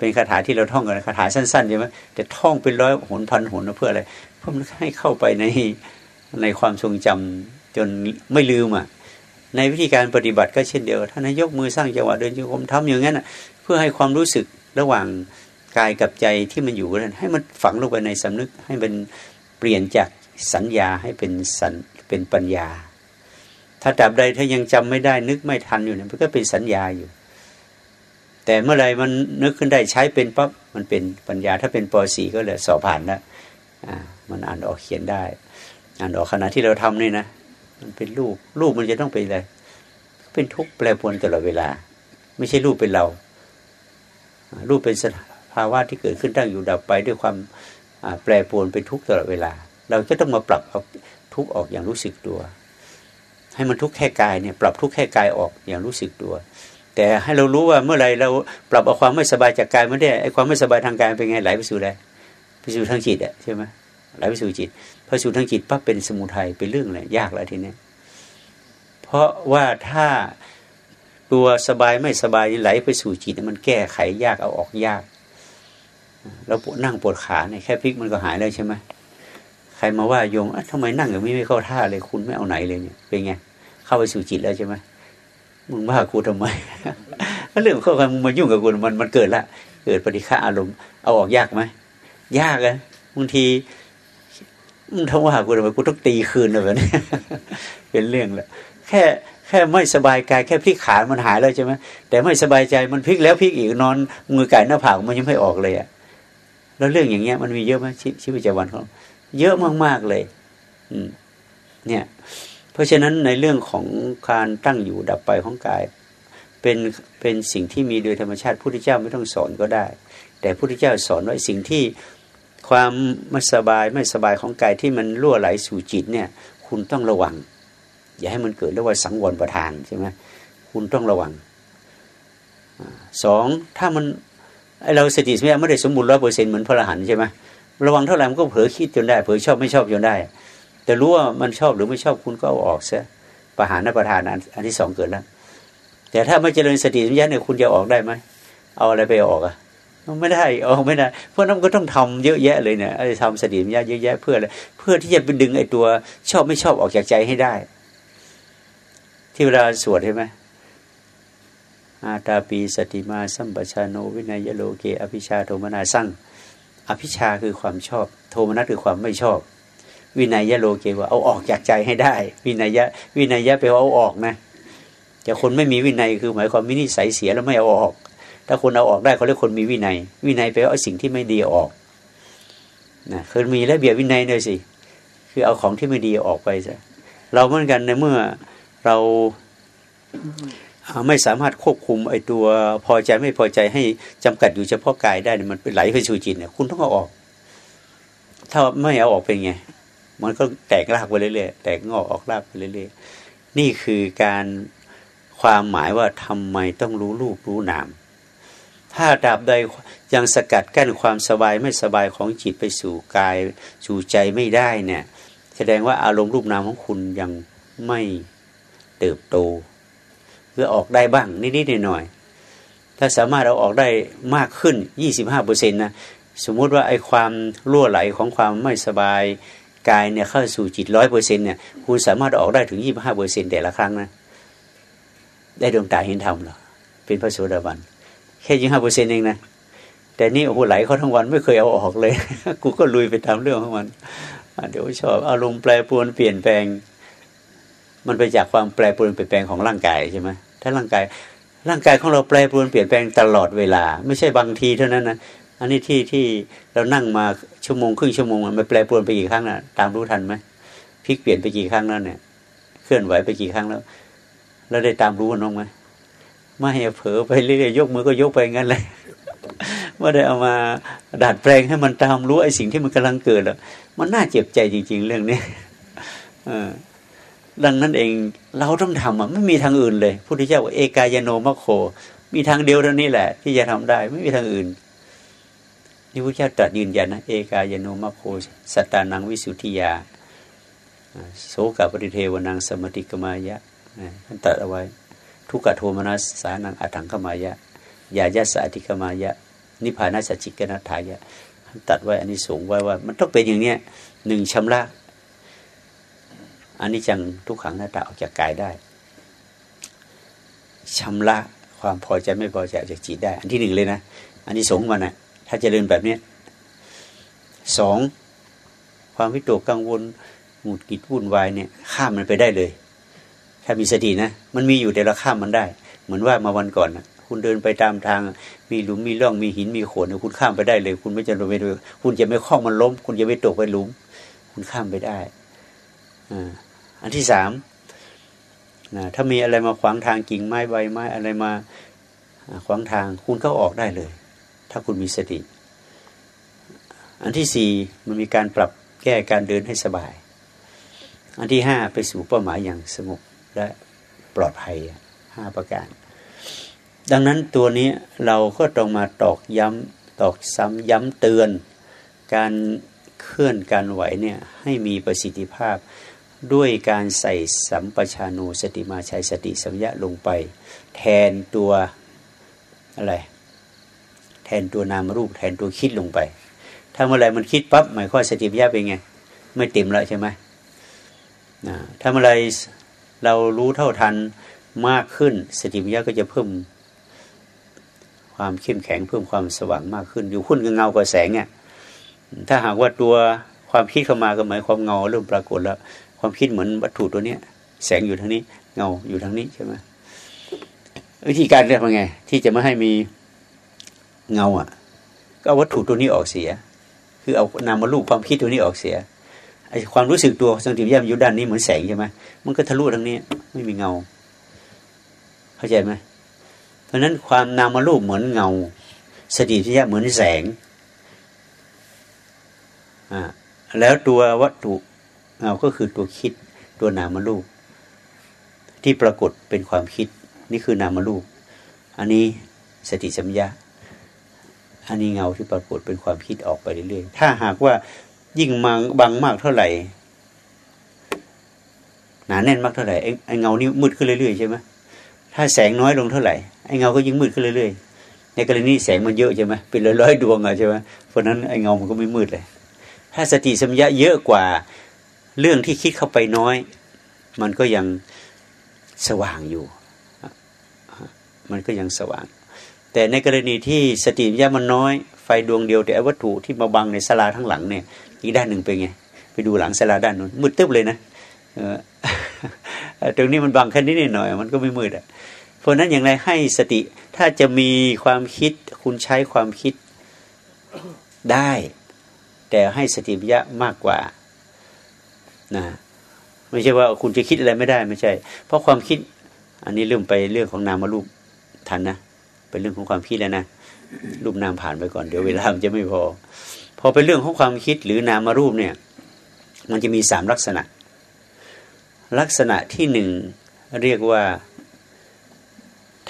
เป็นคาถาที่เราท่องกันคาถาสั้นๆใช่ไหมแต่ท่องเป็นร้อยหนพันหนเพื่ออะไรเพื่อให้เข้าไปในในความทรงจำจนไม่ลืมอะในวิธีการปฏิบัติก็เช่นเดียวท่านยกมือสร้างจังหวะเดินจงกรมทำอย่างนั้นอะเพื่อให้ความรู้สึกระหว่างกายกับใจที่มันอยู่นั้นให้มันฝังลงไปในสำนึกให้มันเปลี่ยนจากสัญญาให้เป็นสันเป็นปัญญา ถ้าดับใดถ้ายังจำไม่ได้นึกไม่ทันอยู่เนี่ยมันก็เป็นสัญญาอยู่ แต่เมื่อไรมันนึกขึ้นได้ใช้เป็นปั๊บมันเป็นปัญญาถ้าเป็นป .4 ก็เลยสอบผ่านแล้วอ่ามันอ่านออกเขียนได้ อ่านออกขณะที่เราทำนี่นะมันเป็นรูปรูปมันจะต้องเป็นอะไรเป็นทุกข์แปรปรวนตลอดเวลา ไม่ใช่รูปเป็นเรา รูปเป็นสภาวะที่เกิดขึ้นตั้งอยู่ดับไปด้วยความแปรปรวนเป็นทุกข์ตลอดเวลา เราจะต้องมาปรับเอาทุกข์ออกอย่างรู้สึกตัว ให้มันทุกข์แค่กายเนี่ยปรับทุกข์แค่กายออกอย่างรู้สึกตัว แต่ให้เรารู้ว่าเมื่อไรเราปรับเอาความไม่สบายจากกายม่ได้ไอ้ความไม่สบายทางกายเป็นไงไหลไปสู่อะไรไปสู่ทางจิตอะใช่ไหมไหลไปสู่จิตพอสู่ทางจิตปั๊บเป็นสมุทัยเป็นเรื่องอะไรยากแล้วทีนี้เพราะว่าถ้าตัวสบายไม่สบายไหลไปสู่จิตมันแก้ไขยากเอาออกยากเราปวดนั่งปวดขาเนี่ยแค่พลิกมันก็หายแล้วใช่ไหมใครมาว่าโยงทำไมนั่งอย่างนี้ไม่เข้าท่าเลยคุณไม่เอาไหนเลยเนี่ยเป็นไงเข้าไปสู่จิตแล้วใช่ไหม มึงว่ากูทำไมเรื่องเข้ากันมึงมายุ่งกับกูมันมันเกิดละเกิดปฏิฆาอารมณ์เอาออกยากไหมยากเลยบางทีมึงทำว่ากูทำไมกูต้องตีคืนเลยแบบนี้เป็นเรื่องแหละแค่แค่ไม่สบายกายแค่พลิกขามันหายแล้วใช่ไหมแต่ไม่สบายใจมันพลิกแล้วพลิกอีกนอนมือไก่หน้าผากมันยังไม่ออกเลยอะแล้วเรื่องอย่างเงี้ยมันมีเยอะไหมชีวิตประจำวันของเยอะมากๆเลย อืม เนี่ย เพราะฉะนั้นในเรื่องของการตั้งอยู่ดับไปของกายเป็นเป็นสิ่งที่มีโดยธรรมชาติพุทธเจ้าไม่ต้องสอนก็ได้ แต่พุทธเจ้าสอนไว้สิ่งที่ความไม่สบายไม่สบายของกายที่มันล่วไหลสู่จิตเนี่ย คุณต้องระวัง อย่าให้มันเกิดเรียกว่าสังวรประทานใช่ไหมคุณต้องระวังสองถ้ามันเราสติสัมยาไม่ได้สมบูรณ์ร้อยเปอร์เซ็นต์เหมือนพระอรหันต์ใช่ไหมระวังเท่าไหร่มันก็เผลอคิดจนได้เผลอชอบไม่ชอบจนได้ แต่รู้ว่ามันชอบหรือไม่ชอบคุณก็เอาออกเสียประหารนประทานอันที่สองเกิดแล้ว แต่ถ้าไม่เจริญสติสัมยาเนี่ยคุณจะออกได้ไหมเอาอะไรไปออกอะไม่ได้ออกไม่ได้ เพราะนั้นก็ต้องทำเยอะแยะเลยเนี่ยไอ้ทำสติสัมยาเยอะแยะเพื่ออะไรเพื่อที่จะไปดึงไอ้ตัวชอบไม่ชอบออกจากใจให้ได้ ที่เวลาสวดใช่ไหมอาตาปีสติมาสัมปชาโนวินัยโลเก อภิชาโทมนาสั่งอภิชาคือความชอบ โทมนัสคือความไม่ชอบ วินัยยะโลเกว่าเอาออกจากใจให้ได้ วินัยยะวินัยยะแปว่าเอาออกนะแต่คนไม่มีวินัยคือหมายความมินิสัยเสียแล้วไม่เอาออก ถ้าคนเอาออกได้เขาเรียกคนมีวินัย วินัยแปว่าเอาสิ่งที่ไม่ดีออกนะคือมีระเบียบวินัยเลยสิคือเอาของที่ไม่ดีออกไปซะเราเหมือนกันในเมื่อเราไม่สามารถควบคุมไอ้ตัวพอใจไม่พอใจให้จำกัดอยู่เฉพาะกายได้มันเป็นไหลไปสู่จิตเนี่ยคุณต้องเอาออก ถ้าไม่เอาออกเป็นไง มันก็แตกรากไปเรื่อยๆแตกงอกออกรากไปเรื่อยๆนี่คือการความหมายว่าทำไมต้องรู้รูปรู้นาม ถ้าดาบใดยังสกัดกั้นความสบายไม่สบายของจิตไปสู่กาย สู่ใจไม่ได้เนี่ย แสดงว่าอารมณ์รูปนามของคุณยังไม่เติบโตเพื่อออกได้บ้างนิดๆหน่อยๆถ้าสามารถเอาออกได้มากขึ้นยี่สิบห้าเปอร์เซ็นต์นะสมมุติว่าไอ้ความรั่วไหลของความไม่สบาย กายเนี่ยเข้าสู่จิตร้อยเปอร์เซ็นเนี่ยคุณสามารถออกได้ถึงยี่บห้าเปอร์เซ็นแต่ละครั้งนะได้ดวงตาเห็นธรรมหรอเป็นพระโสดาบันแค่ยี่ห้าเปอร์เซ็นเองนะแต่นี่โอ้โหไหลเขาทั้งวันไม่เคยเอาออกเลย กูก็ลุยไปตามเรื่องของมันเดี๋ยวชอบอารมณ์แปรปรวนเปลี่ยนแปลง มันไปจากความแปรปรวนเปลี่ยนแปลงของร่างกายใช่ไหมถ้าร่างกายร่างกายของเราแปรปรวนเปลี่ยนแปลงตลอดเวลา ไม่ใช่บางทีเท่านั้นนะ อันนี้ที่ที่เรานั่งมาชั่วโมงครึ่งชั่วโมงมันแปรปรวนไปกี่ครั้งนะตามรู้ทันไหมพลิกเปลี่ยนไปกี่ครั้งแล้วเนี่ย เคลื่อนไหวไปกี่ครั้งแล้วเราได้ตามรู้มันบ้างไหมไม่เผลอไปเรื่อยๆยกมือก็ยกไปงั้นเลยไม่ได้เอามาดัดแปลงให้มันตามรู้ไอ้สิ่งที่มันกำลังเกิดอะมันน่าเจ็บใจจริง ๆ เรื่องนี้อดังนั้นเองเราต้องทำอะไม่มีทางอื่นเลยพุทธเจ้าเอกายโนมโค มีทางเดียวเท่านี้แหละ ที่จะทำได้ ไม่มีทางอื่น นี่พระเจ้าตรัสยืนยันนะเอกายโนมโคสตานังวิสุทธิยาโสกปริเทวนังสมติกมายะท่านตรัสเอาไว้ ทุกขโทมนัสสานังอัถังขมายะยาญาสาติกมายะ นิพพานัสจิกนัทายะท่านตัดไว้อันนี้สูงไว้ว่า มันต้องเป็นอย่างเนี้ยหนึ่งชำระอันนี้จังทุกขังหน้าตาออกจากกายได้ชำระความพอใจไม่พอใจจากจิตได้ อันที่หนึ่งเลยนะ อันนี้สงมันนะ ถ้าจะเดินแบบนี้สองความวิตกกังวลหงุดหงิดวุ่นวายเนี่ย ข้ามมันไปได้เลย ถ้ามีสตินะ มันมีอยู่แต่เราข้ามมันได้ เหมือนว่ามาวันก่อนนะคุณเดินไปตามทาง มีหลุมมีร่องมีหินมีโขดคุณข้ามไปได้เลย คุณไม่จะลงไปด้วยคุณจะไม่คล้องมันล้ม คุณจะไม่ตกไปหลุม คุณข้ามไปได้อ่าอันที่สามนะถ้ามีอะไรมาขวางทางกิ่งไม้ใบไม้อะไรมาขวางทาง คุณก็ออกได้เลย ถ้าคุณมีสติ อันที่สี่มันมีการปรับแก้การเดินให้สบาย อันที่ห้าไปสู่เป้าหมายอย่างสงบและปลอดภัยห้าประการ ดังนั้นตัวนี้เราก็ต้องมาตอกย้ำตอกซ้ำย้ำเตือน การเคลื่อนการไหวเนี่ยให้มีประสิทธิภาพด้วยการใส่สัมปชานูสติมาชัยสติสัมยะลงไป แทนตัวอะไร นตัวนามรูปแทนตัวคิดลงไป ถ้าเมื่อไรมันคิดปั๊บหมายความสติปัญญาเป็นไง ไม่เต็มแล้วใช่ไหมนะถ้าเมื่อไรเรารู้เท่าทันมากขึ้น สติปัญญาก็จะเพิ่มความเข้มแข็งเพิ่มความสว่างมากขึ้น อยู่คุ้นกับเงากับแสงเนี่ยถ้าหากว่าตัวความคิดเข้ามาก็หมายความเงาเริ่มปรากฏแล้ว ความคิดเหมือนวัตถุตัวเนี้ย แสงอยู่ทางนี้ เงาอยู่ทางนี้ใช่ไหมวิธีการเรียกว่าไง ที่จะไม่ให้มี เงาอะ ก็เอาวัตถุตัวนี้ออกเสีย คือเอานามาลูกความคิดตัวนี้ออกเสียไอความรู้สึกตัวสังติย่ามอยู่ด้านนี้เหมือนแสงใช่ไหมมันก็ทะลุทางนี้ ไม่มีเงา เข้าใจไหมเพราะฉะนั้นความนามาลูกเหมือนเงา สติปัญญาเหมือนแสงอ่าแล้วตัววัตถุเงาก็คือตัวคิดตัวนามรูป ที่ปรากฏเป็นความคิด นี่คือนามรูป อันนี้สติสัมยา อันนี้เงาที่ปรากฏเป็นความคิดออกไปเรื่อยๆ ถ้าหากว่ายิ่งมังบางมากเท่าไหร่ หนาแน่นมากเท่าไหร่ไอ้เงานี้มืดขึ้นเรื่อยๆใช่ไหมถ้าแสงน้อยลงเท่าไหร่ไอ้เงาก็ยิ่งมืดขึ้นเรื่อยๆ ในกรณีแสงมันเยอะใช่ไหมเป็นร้อยๆดวงอะใช่ไหมเพราะนั้นไอ้เงามันก็ไม่มืดเลย ถ้าสติสัมยาเยอะกว่าเรื่องที่คิดเข้าไปน้อย มันก็ยังสว่างอยู่ มันก็ยังสว่าง แต่ในกรณีที่สติปัญญามันน้อย ไฟดวงเดียวแต่วัตถุที่มาบังในสลาทั้งหลังเนี่ยอีกด้านหนึ่งเป็นไง ไปดูหลังสลาด้านนู้นมืดตึ๊บเลยนะตรงนี้มันบังแค่นี้นิดหน่อย มันก็ไม่มืดอะเพราะนั้นอย่างไรให้สติถ้าจะมีความคิดคุณใช้ความคิดได้ แต่ให้สติปัญญามากกว่านะไม่ใช่ว่าคุณจะคิดอะไรไม่ได้ไม่ใช่ เพราะความคิด อันนี้เรื่องไปเรื่องของนามรูปทันนะ เป็นเรื่องของความคิดแล้วนะรูปนามผ่านไปก่อนเดี๋ยวเวลามันจะไม่พอ พอเป็นเรื่องของความคิดหรือนามารูปเนี่ย มันจะมีสามลักษณะ ลักษณะที่หนึ่งเรียกว่า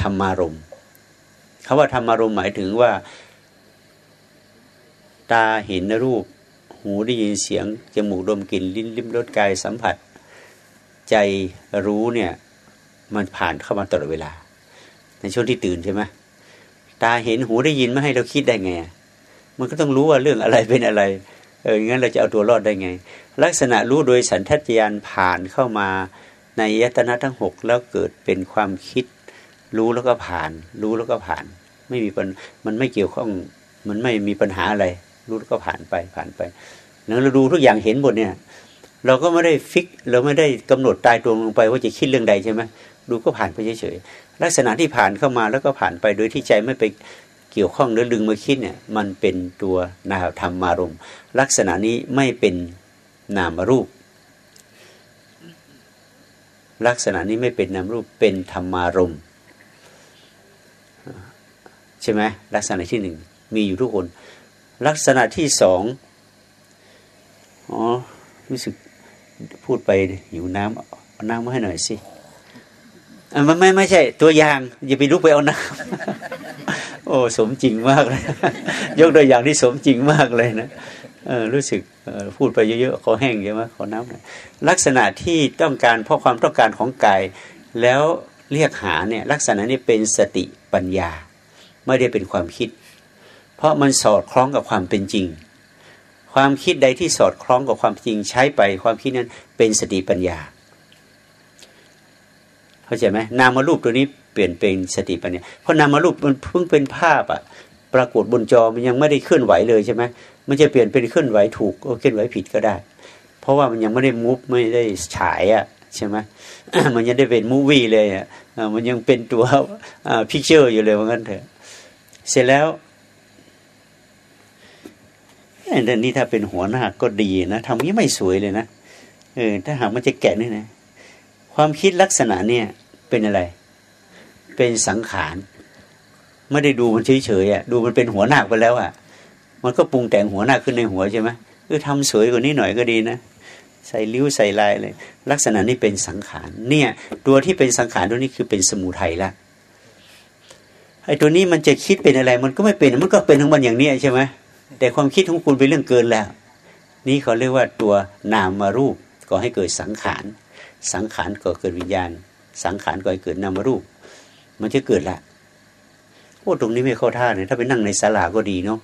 ธรรมารมคาว่าธรรมารมหมายถึงว่า ตาเห็นรูป หูได้ยินเสียงจมูกดมกลิ่นลิ้นลิ้มรสกายสัมผัส ใจรู้เนี่ย มันผ่านเข้ามาตลอดเวลา ในช่วงที่ตื่นใช่ไหม ตาเห็นหูได้ยินไม่ให้เราคิดได้ไง มันก็ต้องรู้ว่าเรื่องอะไรเป็นอะไร เอองั้นเราจะเอาตัวรอดได้ไง ลักษณะรู้โดยสันทัตยานผ่านเข้ามาในยตนะทั้งหกแล้วเกิดเป็นความคิด รู้แล้วก็ผ่าน รู้แล้วก็ผ่าน ไม่มีปัญมันไม่เกี่ยวข้อง มันไม่มีปัญหาอะไร รู้แล้วก็ผ่านไปผ่านไปแล้วเราดูทุกอย่างเห็นหมดเนี่ย เราก็ไม่ได้ฟิก เราไม่ได้กำหนดตายตัวลงไปว่าจะคิดเรื่องใดใช่ไหมดูก็ผ่านไปเฉยๆ ลักษณะที่ผ่านเข้ามาแล้วก็ผ่านไปโดยที่ใจไม่ไปเกี่ยวข้องหรือดึงมาคิดเนี่ยมันเป็นตัวนาธรรมารมลักษณะนี้ไม่เป็นนามรูป ลักษณะนี้ไม่เป็นนามรูปเป็นธรรมารมใช่ไหมลักษณะที่หนึ่งมีอยู่ทุกคน ลักษณะที่สองอ๋อรู้สึกพูดไปหิวน้ำเอาน้ำมาให้หน่อยสิ มันไม่ไม่ใช่ ตัวอย่าง อย่าไปลุกไปเอาน้ำโอ้สมจริงมากเลย ยกตัวอย่างที่สมจริงมากเลยนะเออรู้สึกพูดไปเยอะๆขอแห้งเยอะมากขอน้ำหน่อยลักษณะที่ต้องการเพราะความต้องการของกาย แล้วเรียกหาเนี่ยลักษณะนี้เป็นสติปัญญา ไม่ได้เป็นความคิด เพราะมันสอดคล้องกับความเป็นจริง ความคิดใดที่สอดคล้องกับความจริงใช้ไปความคิดนั้นเป็นสติปัญญา เข้าใจไหมนามรูปตัวนี้เปลี่ยนเป็นสติปัญญาเพราะนามรูปมันเพิ่งเป็นภาพอะปรากฏบนจอมันยังไม่ได้เคลื่อนไหวเลยใช่ไหมมันจะเปลี่ยนเป็นเคลื่อนไหวถูกก็เคลื่อนไหวผิดก็ได้ เพราะว่ามันยังไม่ได้ move ไม่ได้ฉายอะใช่ไหมมันยังได้เป็น movie เลยอะมันยังเป็นตัว picture อยู่เลยว่างั้นเถอะเสร็จแล้วอันนี้ถ้าเป็นหัวหน้าก็ดีนะทำนี้ไม่สวยเลยนะเออถ้าหากมันจะแกะนี่นะ ความคิดลักษณะเนี่ย เป็นอะไร เป็นสังขารไม่ได้ดูมันเฉยๆอะดูมันเป็นหัวหน้าไปแล้วอะ มันก็ปรุงแต่งหัวหน้าขึ้นในหัวใช่ไหมเออทำสวยกว่านี้หน่อยก็ดีนะใส่ริ้วใส่ลายเลย ลักษณะนี้เป็นสังขารเนี่ย ตัวที่เป็นสังขารตัวนี้คือเป็นสมุทัยละไอ้ตัวนี้มันจะคิดเป็นอะไร มันก็ไม่เป็นมันก็เป็นทั้งมันอย่างนี้ใช่ไหมแต่ความคิดของคุณเป็นเรื่องเกินแล้ว นี่เขาเรียกว่าตัวนามารูปก่อให้เกิดสังขาร สังขารก่อเกิดวิญญาณ สังขารก่อเกิดนามารูป มันจะเกิดละโอ้ตรงนี้ไม่เข้าท่าเลยถ้าไปนั่งในศาลาก็ดีเนาะ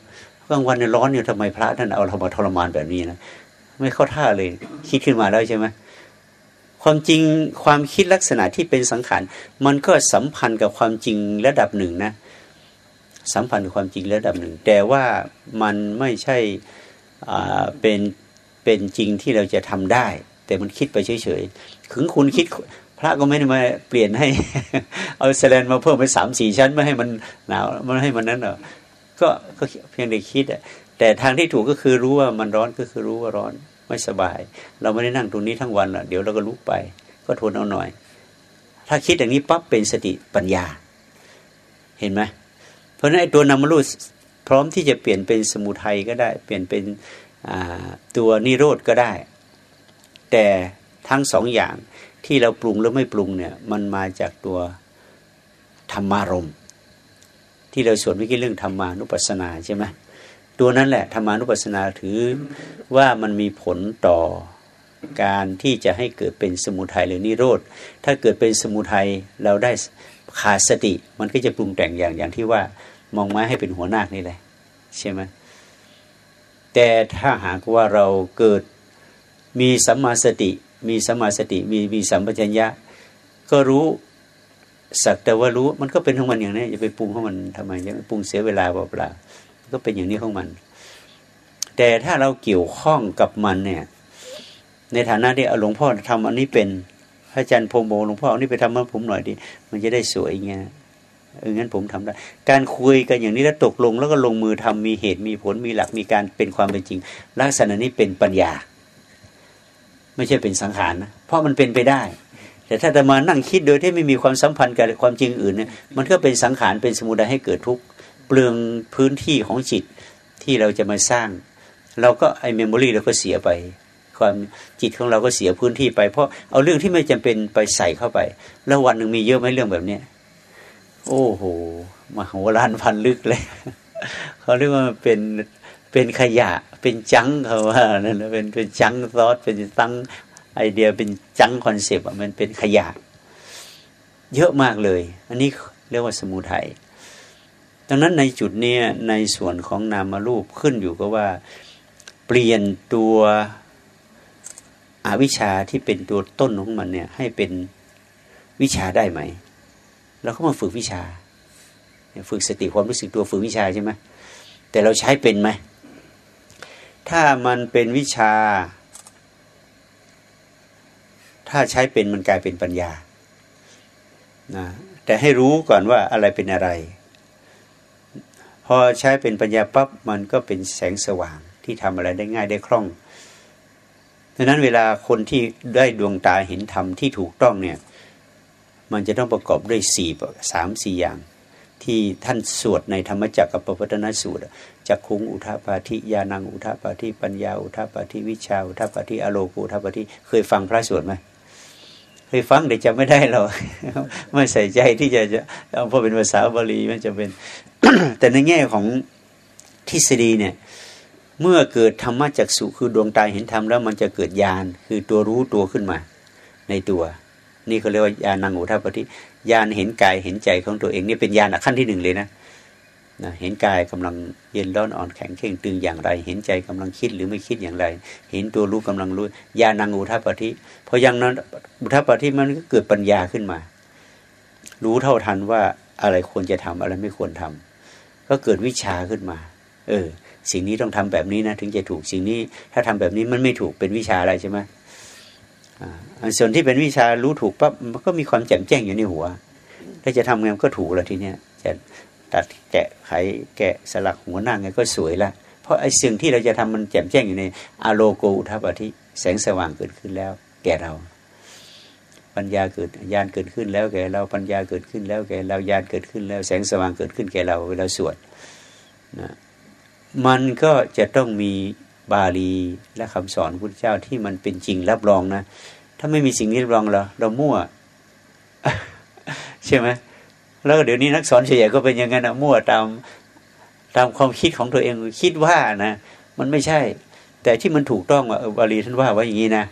กลางวันเนี่ยร้อนอยู่ยทำไมพระท่านเอาเรามาทรมานแบบนี้นะไม่เข้าท่าเลย คิดขึ้นมาแล้วใช่ไหมความจริงความคิดลักษณะที่เป็นสังขารมันก็สัมพันธ์กับความจริงระดับหนึ่งนะ สัมพันธ์กับความจริงระดับหนึ่ง แต่ว่ามันไม่ใช่เป็นเป็นจริงที่เราจะทำได้ แต่มันคิดไปเฉยๆถึงคุณคิด พระก็ไม่ได้มาเปลี่ยนให้ เอาแสลนมาเพิ่มไปสามสี่ชั้นไม่ให้มันหนาวไม่ให้มันนั้นหรอก็ก็เพียงแต่คิดอะแต่ทางที่ถูกก็คือรู้ว่ามันร้อนก็คือรู้ว่าร้อนไม่สบาย เราไม่ได้นั่งตรงนี้ทั้งวันอะเดี๋ยวเราก็ลุกไป ก็ทนเอาหน่อย ถ้าคิดอย่างนี้ปั๊บเป็นสติปัญญา เห็นไหมเพราะนั้นไอ้ตัวนามรูปพร้อมที่จะเปลี่ยนเป็นสมุทัยก็ได้ เปลี่ยนเป็นตัวนิโรธก็ได้ แต่ทั้งสองอย่าง ที่เราปรุงหรือไม่ปรุงเนี่ย มันมาจากตัวธรรมารมที่เราสวดเมื่อกี้เรื่องธรรมานุปัสสนาใช่ไหมตัวนั้นแหละธรรมานุปัสสนาถือว่ามันมีผลต่อการที่จะให้เกิดเป็นสมุทัยหรือนิโรธ ถ้าเกิดเป็นสมุทัยเราได้ขาดสติ มันก็จะปรุงแต่งอย่างอย่างที่ว่ามองไม้ให้เป็นหัวหน้านี่แหละใช่ไหมแต่ถ้าหากว่าเราเกิดมีสัมมาสติ มีสมาสติมีมีสัมปชัญญะ ก็รู้สักแต่ว่ารู้มันก็เป็นของมันอย่างนี้อย่าไปปรุงของมันทำไมจะปรุงเสียเวลาเปล่าๆก็เป็นอย่างนี้ของมัน แต่ถ้าเราเกี่ยวข้องกับมันเนี่ย ในฐานะที่หลวงพ่อทำอันนี้เป็นพระอาจารย์พงโบหลวงพ่อเอันนี้ไปทำมาผมหน่อยดิมันจะได้สวยเงี้ยเอองั้นผมทำได้ การคุยกันอย่างนี้แล้วตกลงแล้วก็ลงมือทำมีเหตุมีผลมีหลักมีการเป็นความเป็นจริง ลักษณะนี้เป็นปัญญา ไม่ใช่เป็นสังขารนะเพราะมันเป็นไปได้ แต่ถ้าจะมานั่งคิดโดยที่ไม่มีความสัมพันธ์กับความจริงอื่นเนี่ยมันก็เป็นสังขารเป็นสมุทัยให้เกิดทุกข์เปลืองพื้นที่ของจิตที่เราจะมาสร้าง เราก็ไอเมมโมรีเราก็เสียไป ความจิตของเราก็เสียพื้นที่ไป เพราะเอาเรื่องที่ไม่จำเป็นไปใส่เข้าไป แล้ววันหนึ่งมีเยอะไหมเรื่องแบบเนี้ยโอ้โหมาโหรานพันลึกเลยเขาเรียกว่าเป็น เป็นขยะ เป็นจังเขาว่านั่นเป็นเป็นจังซอสเป็นตั้งไอเดียเป็นจังคอนเซปต์มันเป็นขยะ เยอะมากเลย อันนี้เรียกว่าสมุทัยดังนั้นในจุดนี้ในส่วนของนามารูปขึ้นอยู่ก็ว่า เปลี่ยนตัวอวิชชาที่เป็นตัวต้นของมันเนี่ย ให้เป็นวิชาได้ไหมเราก็มาฝึกวิชา ฝึกสติความรู้สึกตัวฝึกวิชาใช่ไหมแต่เราใช้เป็นไหม ถ้ามันเป็นวิชา ถ้าใช้เป็นมันกลายเป็นปัญญานะแต่ให้รู้ก่อนว่าอะไรเป็นอะไร พอใช้เป็นปัญญาปั๊บมันก็เป็นแสงสว่างที่ทำอะไรได้ง่ายได้คล่องดังนั้นเวลาคนที่ได้ดวงตาเห็นธรรมที่ถูกต้องเนี่ย มันจะต้องประกอบด้วยสี่สามสี่อย่าง ที่ท่านสวดในธรรมจักรกับปวัตนสูตรจักคุงอุทาปาธิยานังอุทาปาธิปัญญาอุทาปาธิวิชาอุทาปาธิอโลกุทาปาธิเคยฟังพระสวดไหมเคยฟังแต่จำไม่ได้หรอกไม่ใส่ใจที่จะจะเอาเพราะเป็นภาษาบาลีมันจะเป็น แต่ในแง่ของทฤษฎีเนี่ย เมื่อเกิดธรรมจักสุคือดวงตาเห็นธรรมแล้วมันจะเกิดญาณคือตัวรู้ตัวขึ้นมา ในตัว นี่เขาเรียกว่าญาณังอุทัปฏิ ญาณเห็นกายเห็นใจของตัวเองนี่เป็นญาณขั้นที่หนึ่งเลยนะนะเห็นกายกำลังเย็นร้อนอ่อนแข็งเข่งตึงอย่างไร เห็นใจกำลังคิดหรือไม่คิดอย่างไร เห็นตัวรู้กำลังรู้ญาณังอุทัปฏิพอยังนั้นอุทัปฏิมันก็เกิดปัญญาขึ้นมา รู้เท่าทันว่าอะไรควรจะทำอะไรไม่ควรทำก็เกิดวิชาขึ้นมา เออ สิ่งนี้ต้องทำแบบนี้นะ ถึงจะถูกสิ่งนี้ ถ้าทำแบบนี้มันไม่ถูกเป็นวิชาอะไรใช่ไหม ส่วนที่เป็นวิชารู้ถูกปั๊บมันก็มีความแจ่มแจ้งอยู่ในหัว ถ้าจะทำไงก็ถูกแล้วทีเนี้ยจะตัดแกะไขแกะสลักหัวหน้าไงก็สวยละเพราะไอ้สิ่งที่เราจะทำมันแจ่มแจ้งอยู่ในอะโลโกอุทัปฏิแสงสว่างเกิดขึ้นแล้ว แก่เรา ปัญญาเกิดญาณเกิดขึ้นแล้วแก่เราปัญญาเกิดขึ้นแล้วแก่เราญาณเกิดขึ้นแล้ว แสงสว่างเกิดขึ้นแก่เราเวลาสวดนะมันก็จะต้องมี บาลีและคำสอนพุทธเจ้าที่มันเป็นจริงรับรองนะ ถ้าไม่มีสิ่งนี้รับรองเราเรามั่วใช่ไหมแล้วเดี๋ยวนี้นักสอนเฉยๆก็เป็นอย่างนั้นนะมั่วตามตามความคิดของตัวเองคิดว่านะมันไม่ใช่ แต่ที่มันถูกต้องว่าบาลีท่านว่าไว้อย่างนี้นะ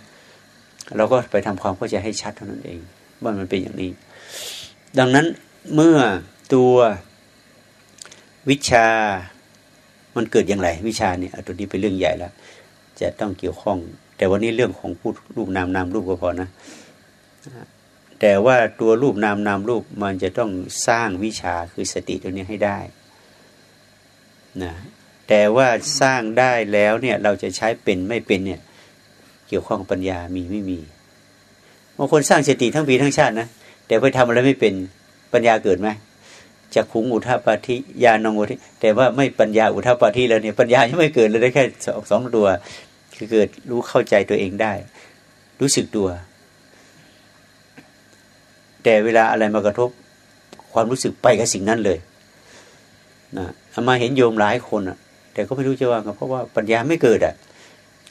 เราก็ไปทำความเข้าใจให้ชัดเท่านั้นเองว่ามันเป็นอย่างนี้ ดังนั้นเมื่อตัววิชา มันเกิดอย่างไร วิชาเนี่ยตัวนี้เป็นเรื่องใหญ่แล้วจะต้องเกี่ยวข้อง แต่วันนี้เรื่องของพูดรูปนามนามรูปก็พอนะแต่ว่าตัวรูปนามนามรูปมันจะต้องสร้างวิชาคือสติตัวนี้ให้ได้นะแต่ว่าสร้างได้แล้วเนี่ยเราจะใช้เป็นไม่เป็นเนี่ยเกี่ยวข้องปัญญามีไม่มีบางคนสร้างสติทั้งปีทั้งชาตินะแต่ไปทำอะไรไม่เป็นปัญญาเกิดไหม จะขุงอุทาปาธิญาณงอุทิแต่ว่าไม่ปัญญาอุทาปาธิแล้วเนี่ยปัญญายังไม่เกิดเลยได้แค่สองสองตัว คือเกิดรู้เข้าใจตัวเองได้ รู้สึกตัว แต่เวลาอะไรมากระทบ ความรู้สึกไปกับสิ่งนั้นเลยนะมาเห็นโยมหลายคนอะ แต่ก็ไม่รู้จะว่าเพราะว่าปัญญาไม่เกิดอะ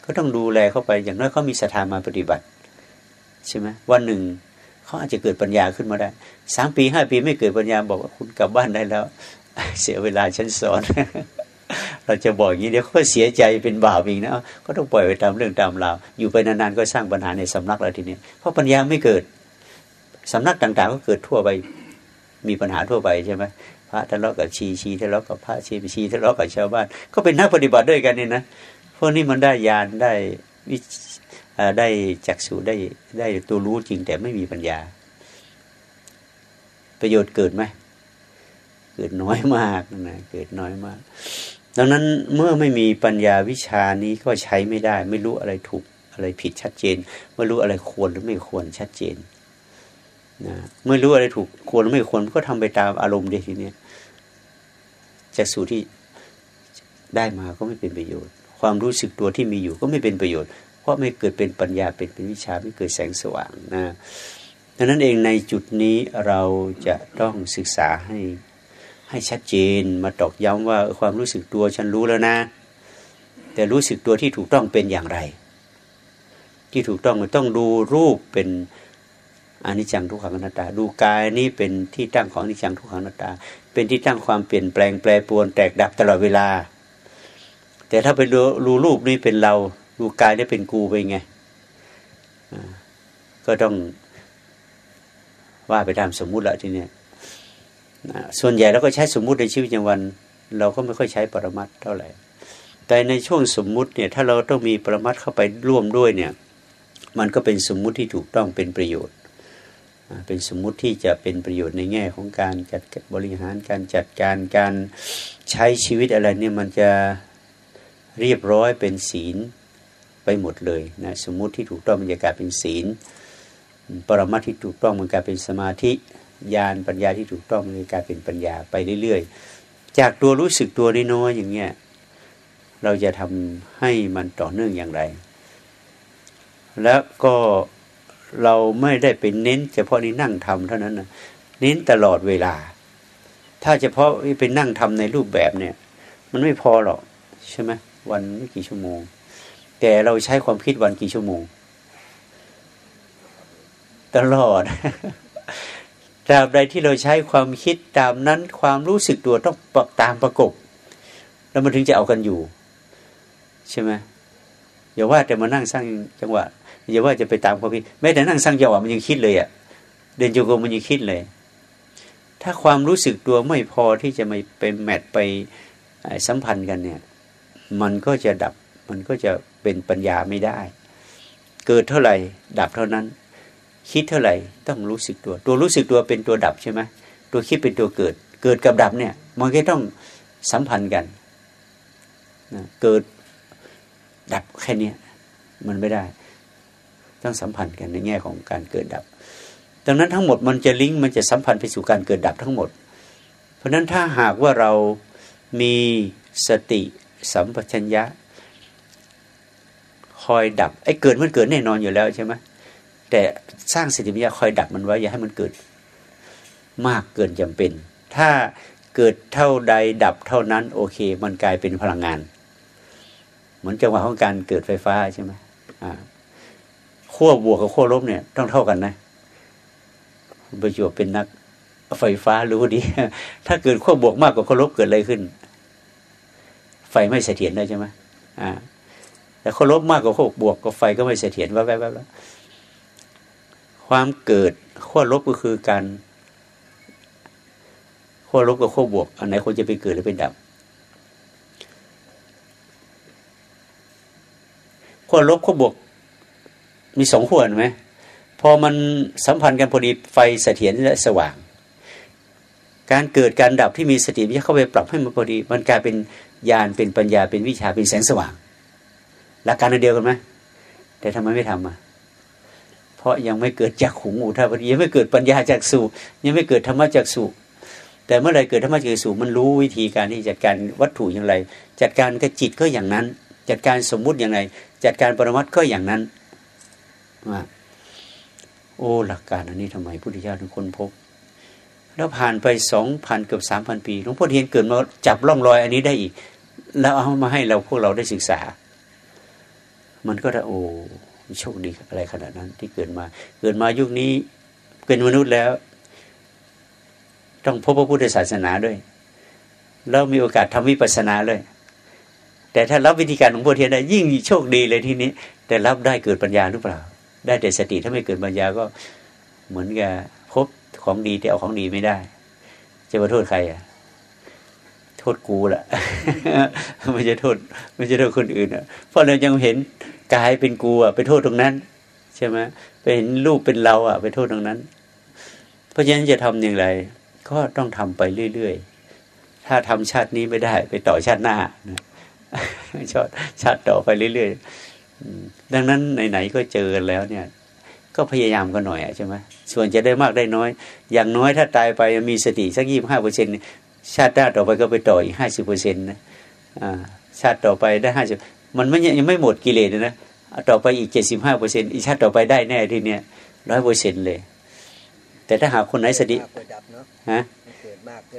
ก็ต้องดูแลเข้าไปอย่างน้อยเขามีศรัทธามาปฏิบัติ ใช่ไหมวันหนึ่ง เขาอาจจะเกิดปัญญาขึ้นมาได้สามปีห้าปีไม่เกิดปัญญาบอกว่าคุณกลับบ้านได้แล้ว เสียเวลาฉันสอน เราจะบอกอย่างนี้เดี๋ยวเขาเสียใจเป็นบาปอีกนะก็ต้องปล่อยไปตามเรื่องตามราวอยู่ไปนานๆก็สร้างปัญหาในสำนักเราทีนี้เพราะปัญญาไม่เกิดสำนักต่างๆ ก็เกิดทั่วไปมีปัญหาทั่วไปใช่ไหมพระทะเลาะกับชีชีทะเลาะกับพระชีชีทะเลาะกับชาวบ้าน ก็เป็นนักปฏิบัติด้วยกันนี่นะพวกนี้มันได้ญาณได้วิ ได้จักษุได้ได้ตัวรู้จริงแต่ไม่มีปัญญา ประโยชน์เกิดไหมเกิดน้อยมากนะเกิดน้อยมาก ดังนั้นเมื่อไม่มีปัญญาวิชานี้ก็ใช้ไม่ได้ ไม่รู้อะไรถูกอะไรผิดชัดเจน ไม่รู้อะไรควรหรือไม่ควรชัดเจนนะเมื่อรู้อะไรถูกควรหรือไม่ควรก็ทำไปตามอารมณ์เดียทีนี้จากสูที่ได้มาก็ไม่เป็นประโยชน์ ความรู้สึกตัวที่มีอยู่ก็ไม่เป็นประโยชน์ เพราะไม่เกิดเป็นปัญญาเป็นเป็นวิชาไม่เกิดแสงสว่างนะดังนั้นเองในจุดนี้เราจะต้องศึกษาให้ให้ชัดเจนมาตอกย้ำว่าความรู้สึกตัวฉันรู้แล้วนะ แต่รู้สึกตัวที่ถูกต้องเป็นอย่างไร ที่ถูกต้องมันต้องดูรูปเป็นอนิจจังทุกขังอนัตตา ดูกายนี้เป็นที่ตั้งของอนิจจังทุกขังอนัตตา เป็นที่ตั้งความเปลี่ยนแปลงแปรปรวนแตกดับตลอดเวลา แต่ถ้าไปดูรูรูปนี้เป็นเรา ดูกายนี้เป็นกูไปไงก็ต้องว่าไปตามสมมุติละทีเนี้ยส่วนใหญ่เราก็ใช้สมมุติในชีวิตประจำวัน เราก็ไม่ค่อยใช้ปรมัตเท่าไหร่ แต่ในช่วงสมมุติเนี่ย ถ้าเราต้องมีปรมัตเข้าไปร่วมด้วยเนี่ย มันก็เป็นสมมุติที่ถูกต้องเป็นประโยชน์ เป็นสมมุติที่จะเป็นประโยชน์ในแง่ของการจัดบริหารการจัดการการใช้ชีวิตอะไรเนี่ยมันจะเรียบร้อยเป็นศีล ไปหมดเลยนะสมมุติที่ถูกต้องมันจะกลายเป็นศีล ปรมัตที่ถูกต้องมันกลายเป็นสมาธิญาณปัญญาที่ถูกต้องมันกลายเป็นปัญญาไปเรื่อยๆ จากตัวรู้สึกตัวน้อยๆอย่างเงี้ยเราจะทำให้มันต่อเนื่องอย่างไร แล้วก็เราไม่ได้ไปเน้น เฉพาะนี่นั่งทำเท่านั้นนะเน้นตลอดเวลา ถ้าเฉพาะไปนั่งทำในรูปแบบเนี่ย มันไม่พอหรอกใช่ไหมวันไม่กี่ชั่วโมง แต่เราใช้ความคิดวันกี่ชั่วโมง ตลอดตราบใดที่เราใช้ความคิดตามนั้นความรู้สึกตัวต้องตามประกบ แล้วมันถึงจะเอากันอยู่ ใช่ไหมอย่าว่าแต่มานั่งสร้างจังหวะอย่าว่าจะไปตามความคิดแม้แต่นั่งสร้างจังหวะมันยังคิดเลยอะ่ะเดินโยกมันยังคิดเลย ถ้าความรู้สึกตัวไม่พอที่จะไม่ไปแมทไปสัมพันธ์กันเนี่ย มันก็จะดับ มันก็จะเป็นปัญญาไม่ได้ เกิดเท่าไหร่ดับเท่านั้น คิดเท่าไหร่ต้องรู้สึกตัว ตัวรู้สึกตัวเป็นตัวดับใช่ไหมตัวคิดเป็นตัวเกิด เกิดกับดับเนี่ย มันก็ต้องสัมพันธ์กันนะเกิดดับแค่นี้มันไม่ได้ ต้องสัมพันธ์กันในแง่ของการเกิดดับ ดังนั้นทั้งหมดมันจะลิงก์มันจะสัมพันธ์ไปสู่การเกิดดับทั้งหมด เพราะฉะนั้นถ้าหากว่าเรามีสติสัมปชัญญะ คอยดับไอ้เกิดมันเกิดแน่นอนอยู่แล้วใช่ไหมแต่สร้างสติปัญญาคอยดับมันไว้อย่าให้มันเกิด มากเกินจำเป็น ถ้าเกิดเท่าใดดับเท่านั้น โอเค มันกลายเป็นพลังงาน เหมือนจังหวะของการเกิดไฟฟ้าใช่ไหมอ่าขั้วบวกกับขั้วลบเนี่ยต้องเท่ากันนะประจวบเป็นนักไฟฟ้ารู้ดี ถ้าเกิดขั้วบวกมากกว่าขั้วลบเกิดอะไรขึ้น ไฟไม่เสถียรได้ใช่ไหมอ่า แต่ขั้วลบมากกว่าขั้วบวกก็ไฟก็ไม่เสถียรว่าแวบๆแล้วความเกิดขั้วลบก็คือการขั้วลบกับขั้วบวก อันไหนควรจะไปเกิดหรือเป็นดับขั้วลบขั้วบวก มีสองขั้วไหมพอมันสัมพันธ์กันพอดีไฟเสถียรและสว่าง การเกิดการดับที่มีสติวิญญาเข้าไปปรับให้มันพอดี มันกลายเป็นญาณเป็นปัญญาเป็นวิชาเป็นแสงสว่าง หลักการเดียวกันไหมแต่ทำไมไม่ทำอะเพราะยังไม่เกิดจากขุงอุทาปยังไม่เกิดปัญญาจากสูยังไม่เกิดธรรมะจากสูแต่เมื่อไรเกิดธรรมะจากสูมันรู้วิธีการที่จัดการวัตถุอย่างไร จัดการกับจิตก็อย่างนั้น จัดการสมมุติอย่างไร จัดการปรมัตก็อย่างนั้นว่าโอ้หลักการอันนี้ทำไมพุทธิยถาทุกคนพบ แล้วผ่านไปสองพันเกือบสามพันปีหลวงพ่อเทียนเกิดมาจับร่องรอยอันนี้ได้อีก แล้วเอามาให้เราพวกเราได้ศึกษา มันก็ได้โอ้โชคดีอะไรขนาดนั้น ที่เกิดมา เกิดมายุคนี้เป็นมนุษย์แล้ว ต้องพบพระพุทธศาสนาด้วย แล้วมีโอกาสทำวิปัสสนาเลย แต่ถ้ารับวิธีการของพระเทียนได้ยิ่งโชคดีเลยทีนี้ แต่รับได้เกิดปัญญาหรือเปล่า ได้แต่สติถ้าไม่เกิดปัญญาก็เหมือนกับพบของดีแต่เอาของดีไม่ได้ จะมาโทษใครอะโทษกูแหละไม่ใช่โทษไม่ใช่โทษคนอื่นอะเพราะเรายังเห็น กายเป็นกูอะไปโทษตรงนั้น ใช่ไหมไปเห็นรูปเป็นเราอะ ไปโทษตรงนั้น เพราะฉะนั้นจะทำอย่างไร ก็ต้องทำไปเรื่อยๆถ้าทำชาตินี้ไม่ได้ ไปต่อชาติหน้านะชาติชาติต่อไปเรื่อยๆดังนั้นไหนๆก็เจอกันแล้วเนี่ย ก็พยายามกันหน่อยอะใช่ไหมส่วนจะได้มากได้น้อย อย่างน้อยถ้าตายไปมีสติสักยี่บห้าเปอร์เซ็นชาติหน้าต่อไปก็ไปต่ออีกห้าสิบเปอร์เซ็นต์นะชาติต่อไปได้ห้าสิบ มันไม่ยังไม่หมดกิเลสนะต่อไปอีกเจ็ดสิบห้าเปอร์เซ็นต์อีกชาติต่อไปได้แน่ทีเนี้ยร้อยเปอร์เซ็นต์เลย แต่ถ้าหากคนไหนสติฮะ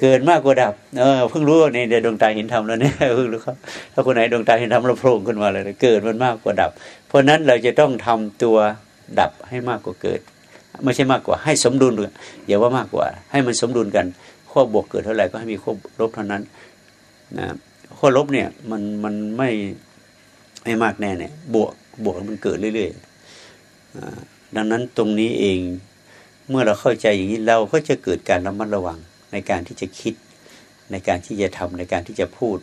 เกิดมากกว่าดับ เออเพิ่งรู้ในดวงตาเห็นธรรมแล้วเนี่ยเพิ่งรู้ครับถ้าคนไหนดวงตาเห็นธรรมเราโผล่ขึ้นมาเลย เกิดมันมากกว่าดับ เพราะนั้นเราจะต้องทำตัวดับให้มากกว่าเกิด ไม่ใช่มากกว่าให้สมดุลเลยอย่าว่ามากกว่า ให้มันสมดุลกันข้อบวกเกิดเท่าไหร่ก็ให้มีข้อลบเท่านั้นนะข้อลบเนี่ยมันมันไม่ ไม่มากแน่เนี่ยบวกบวกมันเกิดเรื่อยๆดังนั้นตรงนี้เองเมื่อเราเข้าใจอย่างนี้เราก็จะเกิดการระมัดระวังในการที่จะคิดในการที่จะทำในการที่จะพูด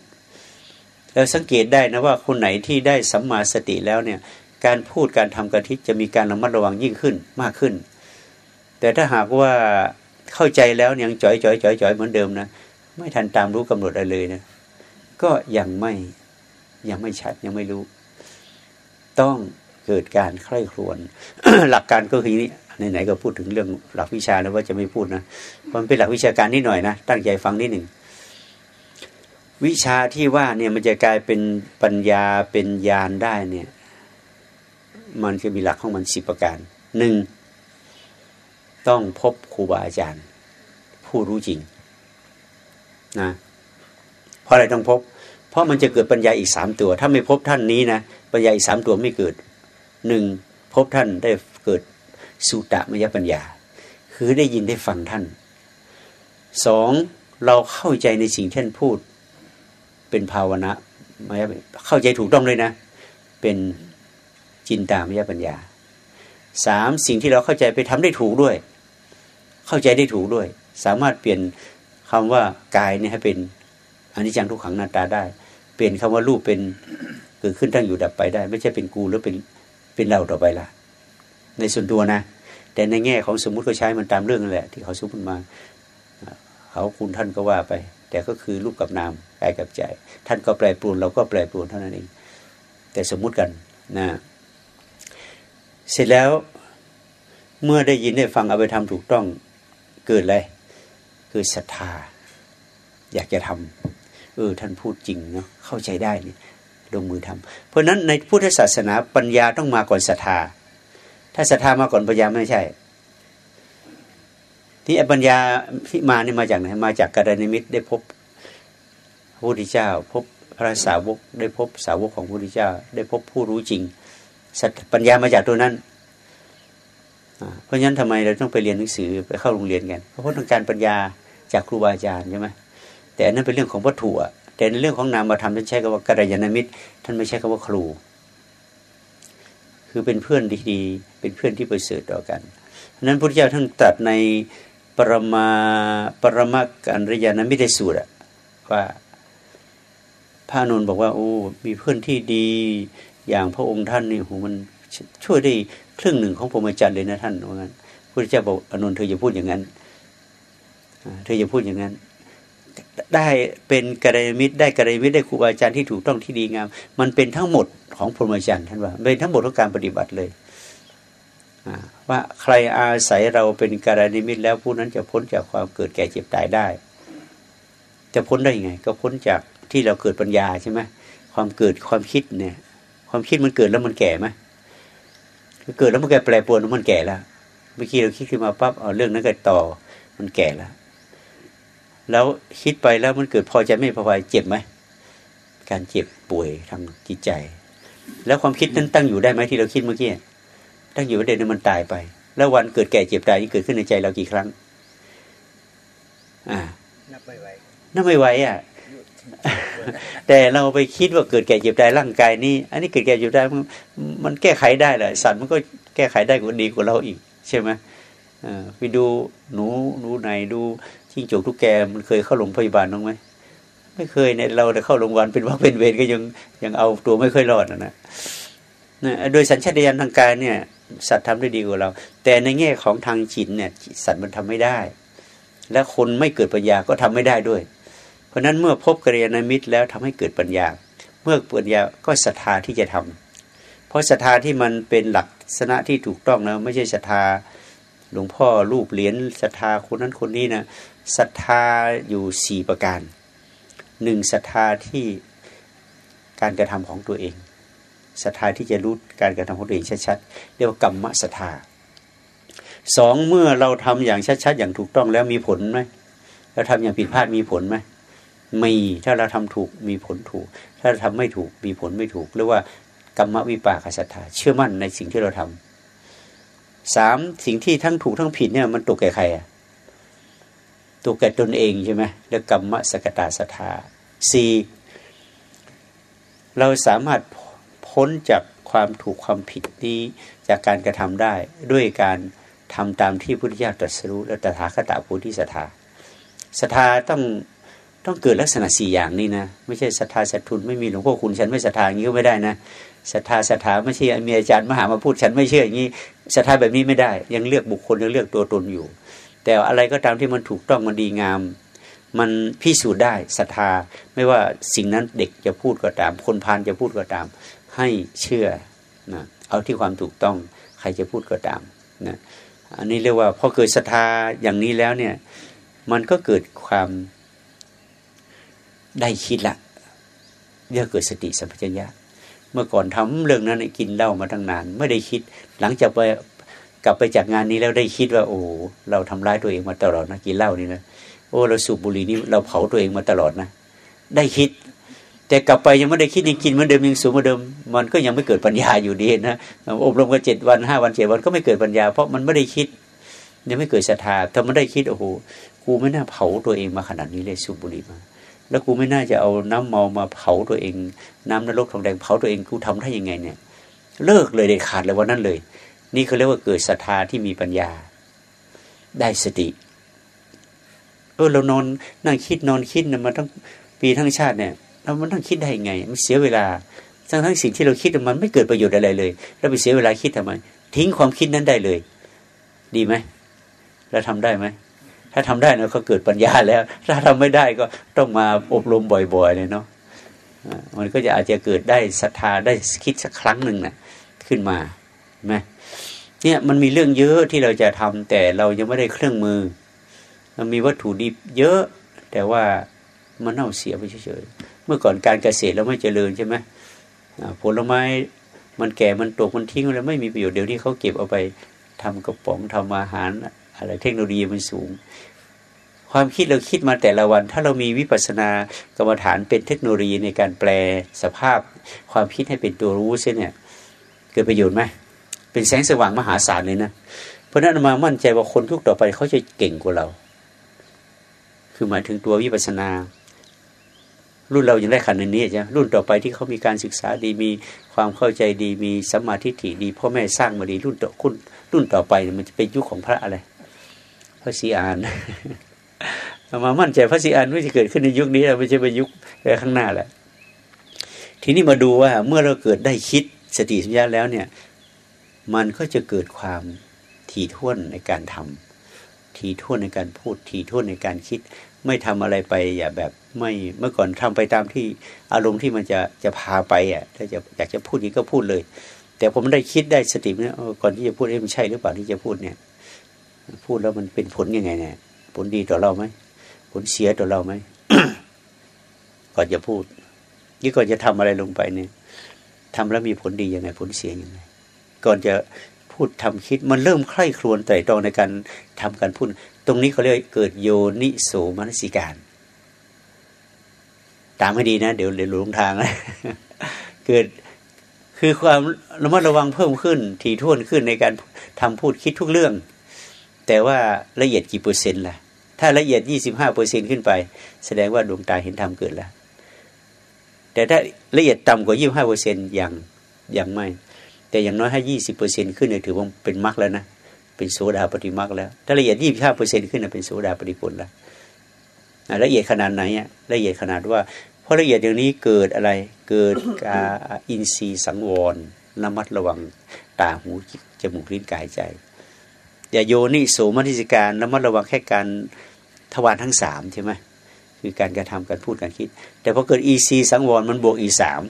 แล้วสังเกตได้นะว่าคนไหนที่ได้สัมมาสติแล้วเนี่ยการพูดการทำการทิจะมีการระมัดระวังยิ่งขึ้นมากขึ้น แต่ถ้าหากว่าเข้าใจแล้วยังจ่อยจ่อยจ่อยจ่อยเหมือนเดิมนะไม่ทันตามรู้กำหนดอะไรเลยนะก็ยังไม่ ยังไม่ชัดยังไม่รู้ ต้องเกิดการใคร่ครวญหลักการก็คือนี้ไหนๆก็พูดถึงเรื่องหลักวิชาแล้วว่าจะไม่พูดนะมันเป็นหลักวิชาการนิดหน่อยนะตั้งใจฟังนิดหนึ่งวิชาที่ว่าเนี่ยมันจะกลายเป็นปัญญาเป็นญาณได้เนี่ย มันจะมีหลักของมันสิบประการหนึ่งต้องพบครูบาอาจารย์ ผู้รู้จริงนะเพราะอะไรต้องพบ เพราะมันจะเกิดปัญญาอีกสามตัว ถ้าไม่พบท่านนี้นะปัญญาอีกสามตัวไม่เกิดหนึ่งพบท่านได้เกิดสุตตมยปัญญา คือได้ยินได้ฟังท่านสองเราเข้าใจในสิ่งที่ท่านพูด เป็นภาวนะมยเข้าใจถูกต้องเลยนะ เป็นจินตามยปัญญาสามสิ่งที่เราเข้าใจไปทำได้ถูกด้วย เข้าใจได้ถูกด้วย สามารถเปลี่ยนคำว่ากายเนี่ยให้เป็นอนนี้จังทุกขังนาตาได้ เปลี่ยนคำว่ารูปเป็นเกิดขึ้นตั้งอยู่ดับไปได้ ไม่ใช่เป็นกูหรือเป็นเป็นเราต่อไปละในส่วนตัวนะ แต่ในแง่ของสมมุติเขาใช้มันตามเรื่องนั่นแหละ ที่เขาสมมติมาเขาคุณท่านก็ว่าไป แต่ก็คือรูปกับนามกายกับใจ ท่านก็แปรปรวนเราก็แปรปรวนเท่านั้นเอง แต่สมมุติกันนะเสร็จแล้วเมื่อได้ยินได้ฟังเอาไปทำถูกต้องเกิดอะไรคือศรัทธา อยากจะทำ เออท่านพูดจริงเนาะเข้าใจได้เนี่ยลงมือทำเพราะฉะนั้นในพุทธศาสนาปัญญาต้องมาก่อนศรัทธา ถ้าศรัทธามาก่อนปัญญาไม่ใช่ ที่ปัญญาที่มาเนี่ยมาจากไหนมาจากกระดานิมิตได้พบพระพุทธเจ้า พบพระสาวกได้พบสาวกของพระพุทธเจ้า ได้พบผู้รู้จริงปัญญามาจากตัวนั้นเพราะฉะนั้นทำไมเราต้องไปเรียนหนังสือไปเข้าโรงเรียนกัน เพราะต้องการปัญญาจากครูบาอาจารย์ใช่ไหม แต่อันนั้นเป็นเรื่องของวัตถุอะแต่ในเรื่องของนามธรรมท่านใช้คำว่ากัลยาณมิตร ท่านไม่ใช่คำว่าครู คือเป็นเพื่อนดีๆเป็นเพื่อนที่ประเสริฐต่อกันเพราะนั้นพระพุทธเจ้าท่านตรัสในปรมาปรมากัลยาณมิตรสูตรว่าพระนนท์บอกว่า โอ้ มีเพื่อนที่ดี อย่างพระองค์ท่านนี่โหมันช่วยได้ครึ่งหนึ่งของพรหมจรรย์เลยนะท่านว่างั้นพระพุทธเจ้าบอกอนุนเธออย่าพูดอย่างนั้นเธออย่าพูดอย่างนั้น ได้เป็นกระยมิตรได้กระยมิตรได้ครูบาอาจารย์ที่ถูกต้องที่ดีงาม มันเป็นทั้งหมดของพรหมจรรย์ท่านว่าเป็นทั้งหมดของการปฏิบัติเลยว่าใครอาศัยเราเป็นกระยมิตรแล้วผู้นั้นจะพ้นจากความเกิดแก่เจ็บตายได้ จะพ้นได้ยังไง ก็พ้นจากที่เราเกิดปัญญาใช่ไหมความเกิดความคิดเนี่ย ความคิดมันเกิดแล้วมันแก่ไหมเกิดแล้วมันแก่แปรปรวนแล้วมันแก่แล้วเมื่อกี้เราคิดขึ้นมาปั๊บเอาเรื่องนั้นก็ต่อมันแก่แล้ว แล้วคิดไปแล้วมันเกิดพอใจไม่พอใจเจ็บไหมการเจ็บป่วยทางจิตใจ แล้วความคิดนั้นตั้งอยู่ได้ไหมที่เราคิดเมื่อกี้ตั้งอยู่ประเด็นนั้นมันตายไป แล้ววันเกิดแก่เจ็บตายนี่เกิดขึ้นในใจเรากี่ครั้ง อ่านับไม่ไหวนับไม่ไหวอะแต่เราไปคิดว่าเกิดแก่เจ็บตายร่างกายนี้อันนี้เกิดแก่เจ็บตายมันแก้ไขได้แหละสัตว์มันก็แก้ไขได้กว่าดีกว่าเราอีก ใช่ไหมไปดูหนูหนูไหนดู จิ้งจกทุกแกมันเคยเข้าโรงพยาบาลบ้างไหมไม่เคยเนี่ยเราได้เข้าโรงพยาบาลเป็นว่าเป็นเวรก็ยังยังเอาตัวไม่ค่อยรอดนะนะโดยสัญชาตญาณทางกายเนี่ย สัตว์ทำได้ดีกว่าเรา แต่ในแง่ของทางจิตเนี่ย สัตว์มันทำไม่ได้ และคนไม่เกิดปัญญาก็ทำไม่ได้ด้วย เพราะนั้นเมื่อพบกัลยาณมิตรแล้วทำให้เกิดปัญญา เมื่อปัญญาก็ศรัทธาที่จะทำเพราะศรัทธาที่มันเป็นหลักษณะที่ถูกต้องนะไม่ใช่ศรัทธาหลวงพ่อรูปเหรียญศรัทธาคนนั้นคนนี้นะ ศรัทธาอยู่สี่ประการหนึ่งศรัทธาที่การกระทำของตัวเองศรัทธาที่จะรู้การกระทำของตัวเองชัดๆเรียกว่ากรรมศรัทธาสองเมื่อเราทำอย่างชัดๆอย่างถูกต้องแล้วมีผลไหมเราทำอย่างผิดพลาดมีผลไหมมีถ้าเราทำถูกมีผลถูก ถ้าเราทำไม่ถูกมีผลไม่ถูกเรียกว่ากรรมวิปากศรัทธาเชื่อมั่นในสิ่งที่เราทำสามสิ่งที่ทั้งถูกทั้งผิดเนี่ยมันตกแก่ใครอะ ตกแก่ตนเองใช่ไหมแล้วกรรมสกตาศรัทธาสี่เราสามารถพ้นจากความถูกความผิดนี้จากการกระทำได้ ด้วยการทำตามที่พุทธิยถาตรัสรู้และตถาคตโพธิศรัทธาศรัทธาต้องต้องเกิดลักษณะสี่อย่างนี้นะไม่ใช่ศรัทธาศรัทธุนไม่มีหลวงพ่อคุณฉันไม่ศรัทธาอย่างนี้ก็ไม่ได้นะศรัทธาศรัทธาไม่ใช่มีอาจารย์มหามาพูดฉันไม่เชื่ออย่างนี้ศรัทธาแบบนี้ไม่ได้ ยังเลือกบุคคลยังเลือกตัวตนอยู่ แต่อะไรก็ตามที่มันถูกต้องมันดีงาม มันพิสูจน์ได้ศรัทธา ไม่ว่าสิ่งนั้นเด็กจะพูดก็ตาม คนพานจะพูดก็ตาม ให้เชื่อนะเอาที่ความถูกต้องใครจะพูดก็ตามนะอันนี้เรียกว่าพอเกิดศรัทธาอย่างนี้แล้วเนี่ย มันก็เกิดความได้คิดละเรียกเกิดสติสัมปชัญญะเมื่อก่อนทำเรื่องนั้นกินเหล้ามาตั้งนาน ไม่ได้คิด หลังจากไป กลับไปจากงานนี้แล้วได้คิดว่า โอ้เราทำร้ายตัวเองมาตลอดนะกินเหล้านี่นะโอ้เราสูบบุหรี่นี่เราเผาตัวเองมาตลอดนะได้คิด แต่กลับไปยังไม่ได้คิดยังกินเหมือนเดิมยังสูบเหมือนเดิม มันก็ยังไม่เกิดปัญญาอยู่ดีนะอบรมกันเจ็ดวันห้าวันเจ็ดวันก็ไม่เกิดปัญญา เพราะมันไม่ได้คิดยังไม่เกิดศรัทธาถ้ามันได้คิดโอ้โหกูไม่น่าเผาตัวเองมาขนาดนี้เลยสูบบุหรี่มาแล้วกูไม่น่าจะเอาน้ำเมามาเผาตัวเอง น้ำนรกทองแดงเผาตัวเองกูทำได้ยังไงเนี่ย เลิกเลยเด็ดขาดเลยวันนั้นเลย นี่เขาเรียกว่าเกิดศรัทธาที่มีปัญญา ได้สติ เออเรานอนนั่งคิดนอนคิดเนี่ยมาทั้งปีทั้งชาติเนี่ยเรามันต้องคิดได้ยังไง มันเสียเวลาทั้งทั้งสิ่งที่เราคิดมันไม่เกิดประโยชน์อะไรเลยเราไปเสียเวลาคิดทำไมทิ้งความคิดนั้นได้เลย ดีไหมเราทำได้ไหมถ้าทำได้นะก็เกิดปัญญาแล้ว ถ้าทำไม่ได้ก็ต้องมาอบรมบ่อยๆเลยเนาะมันก็จะอาจจะเกิดได้ศรัทธาได้คิดสักครั้งหนึ่งนะขึ้นมาไหม เนี่ยมันมีเรื่องเยอะที่เราจะทำแต่เรายังไม่ได้เครื่องมือ มันมีวัตถุดิบเยอะ แต่ว่ามันเน่าเสียไปเฉยๆเมื่อก่อนการเกษตรเราไม่เจริญใช่ไหมผลไม้มันแก่มันตกมันทิ้งแล้วไม่มีประโยชน์เดี๋ยวนี้เขาเก็บเอาไปทำกระป๋องทำอาหารอะไรเทคโนโลยีมันสูง ความคิดเราคิดมาแต่ละวัน ถ้าเรามีวิปัสสนากรรมฐานเป็นเทคโนโลยีในการแปลสภาพ ความคิดให้เป็นตัวรู้เช่เนี่ยเกิดประโยชน์ไหม เป็นแสงสว่างมหาศาลเลยนะ เพราะนั้นมามั่นใจว่าคนทุกต่อไปเขาจะเก่งกว่าเรา คือหมายถึงตัววิปัสสนา รุ่นเรายังได้ขันในนี้ใช่ไหมรุ่นต่อไปที่เขามีการศึกษาดีมีความเข้าใจดีมีสัมมาธิถี่ดีพ่อแม่สร้างมาดีรุ่นต่อคุณรุ่นต่อไปมันจะเป็นยุคของพระอะไรพระศรีอานมามั่นใจพระศรีอานไม่จะเกิดขึ้นในยุคนี้ไม่ใช่เป็นยุคข้างหน้าแหละทีนี้มาดูว่าเมื่อเราเกิดได้คิดสติสัญญาแล้วเนี่ย มันก็จะเกิดความถี่ถ้วนในการทำถี่ถ้วนในการพูด ถี่ถ้วนในการคิด ไม่ทำอะไรไปอย่าแบบไม่เมื่อก่อนทำไปตามที่อารมณ์ที่มันจะจะพาไปอะถ้าจะอยากจะพูดนี้ก็พูดเลย แต่ผมได้คิดได้สติเนี่ยก่อนที่จะพูดเอ้มันใช่หรือเปล่าที่จะพูดเนี่ย พูดแล้วมันเป็นผลยังไงเนี่ยผลดีต่อเราไหมผลเสียต่อเราไหมก่อนจะพูดนี่ก่อนจะทำอะไรลงไปเนี่ยทำแล้วมีผลดียังไง ผลเสียยังไง ก่อนจะพูดทำคิด มันเริ่มใคร่ครวญไตรตรองในการทำการพูด ตรงนี้เขาเรียกเกิดโยนิโสมนสิการ ตามให้ดีนะ เดี๋ยวเดี๋ยวหลงทางนะเกิดคือความระมัดระวังเพิ่มขึ้น ถี่ถ้วนขึ้นในการทำพูดคิดทุกเรื่อง แต่ว่าละเอียดกี่เปอร์เซ็นต์ล่ะถ้าละเอียดยี่สิบห้าเปอร์เซ็นขึ้นไป แสดงว่าดวงตาเห็นธรรมเกิดแล้ว แต่ถ้าละเอียดต่ำกว่ายี่บห้าเปอร์เซ็นยังยังไม่ แต่อย่างน้อยให้ยี่สิบเปอร์เซ็นขึ้นเนี่ยถือว่าเป็นมรรคแล้วนะเป็นโสดาปฏิมรรคแล้วถ้าละเอียดยี่บห้าเปอร์เซ็นขึ้นเป็นโสดาปฏิผลแล้วละเอียดขนาดไหนอะละเอียดขนาดว่าเพราะละเอียดอย่างนี้เกิดอะไรเกิดอินทรีย์สังวรระมัดระวังตาหูจมูกลิ้นกายใจ อย่าโยนิโสมนิสิการระมัดระวังแค่การทวารทั้งสามใช่ไหมคือการกระทำการพูดการคิด แต่พอเกิดอีซีสังวรมันบวกอีสาม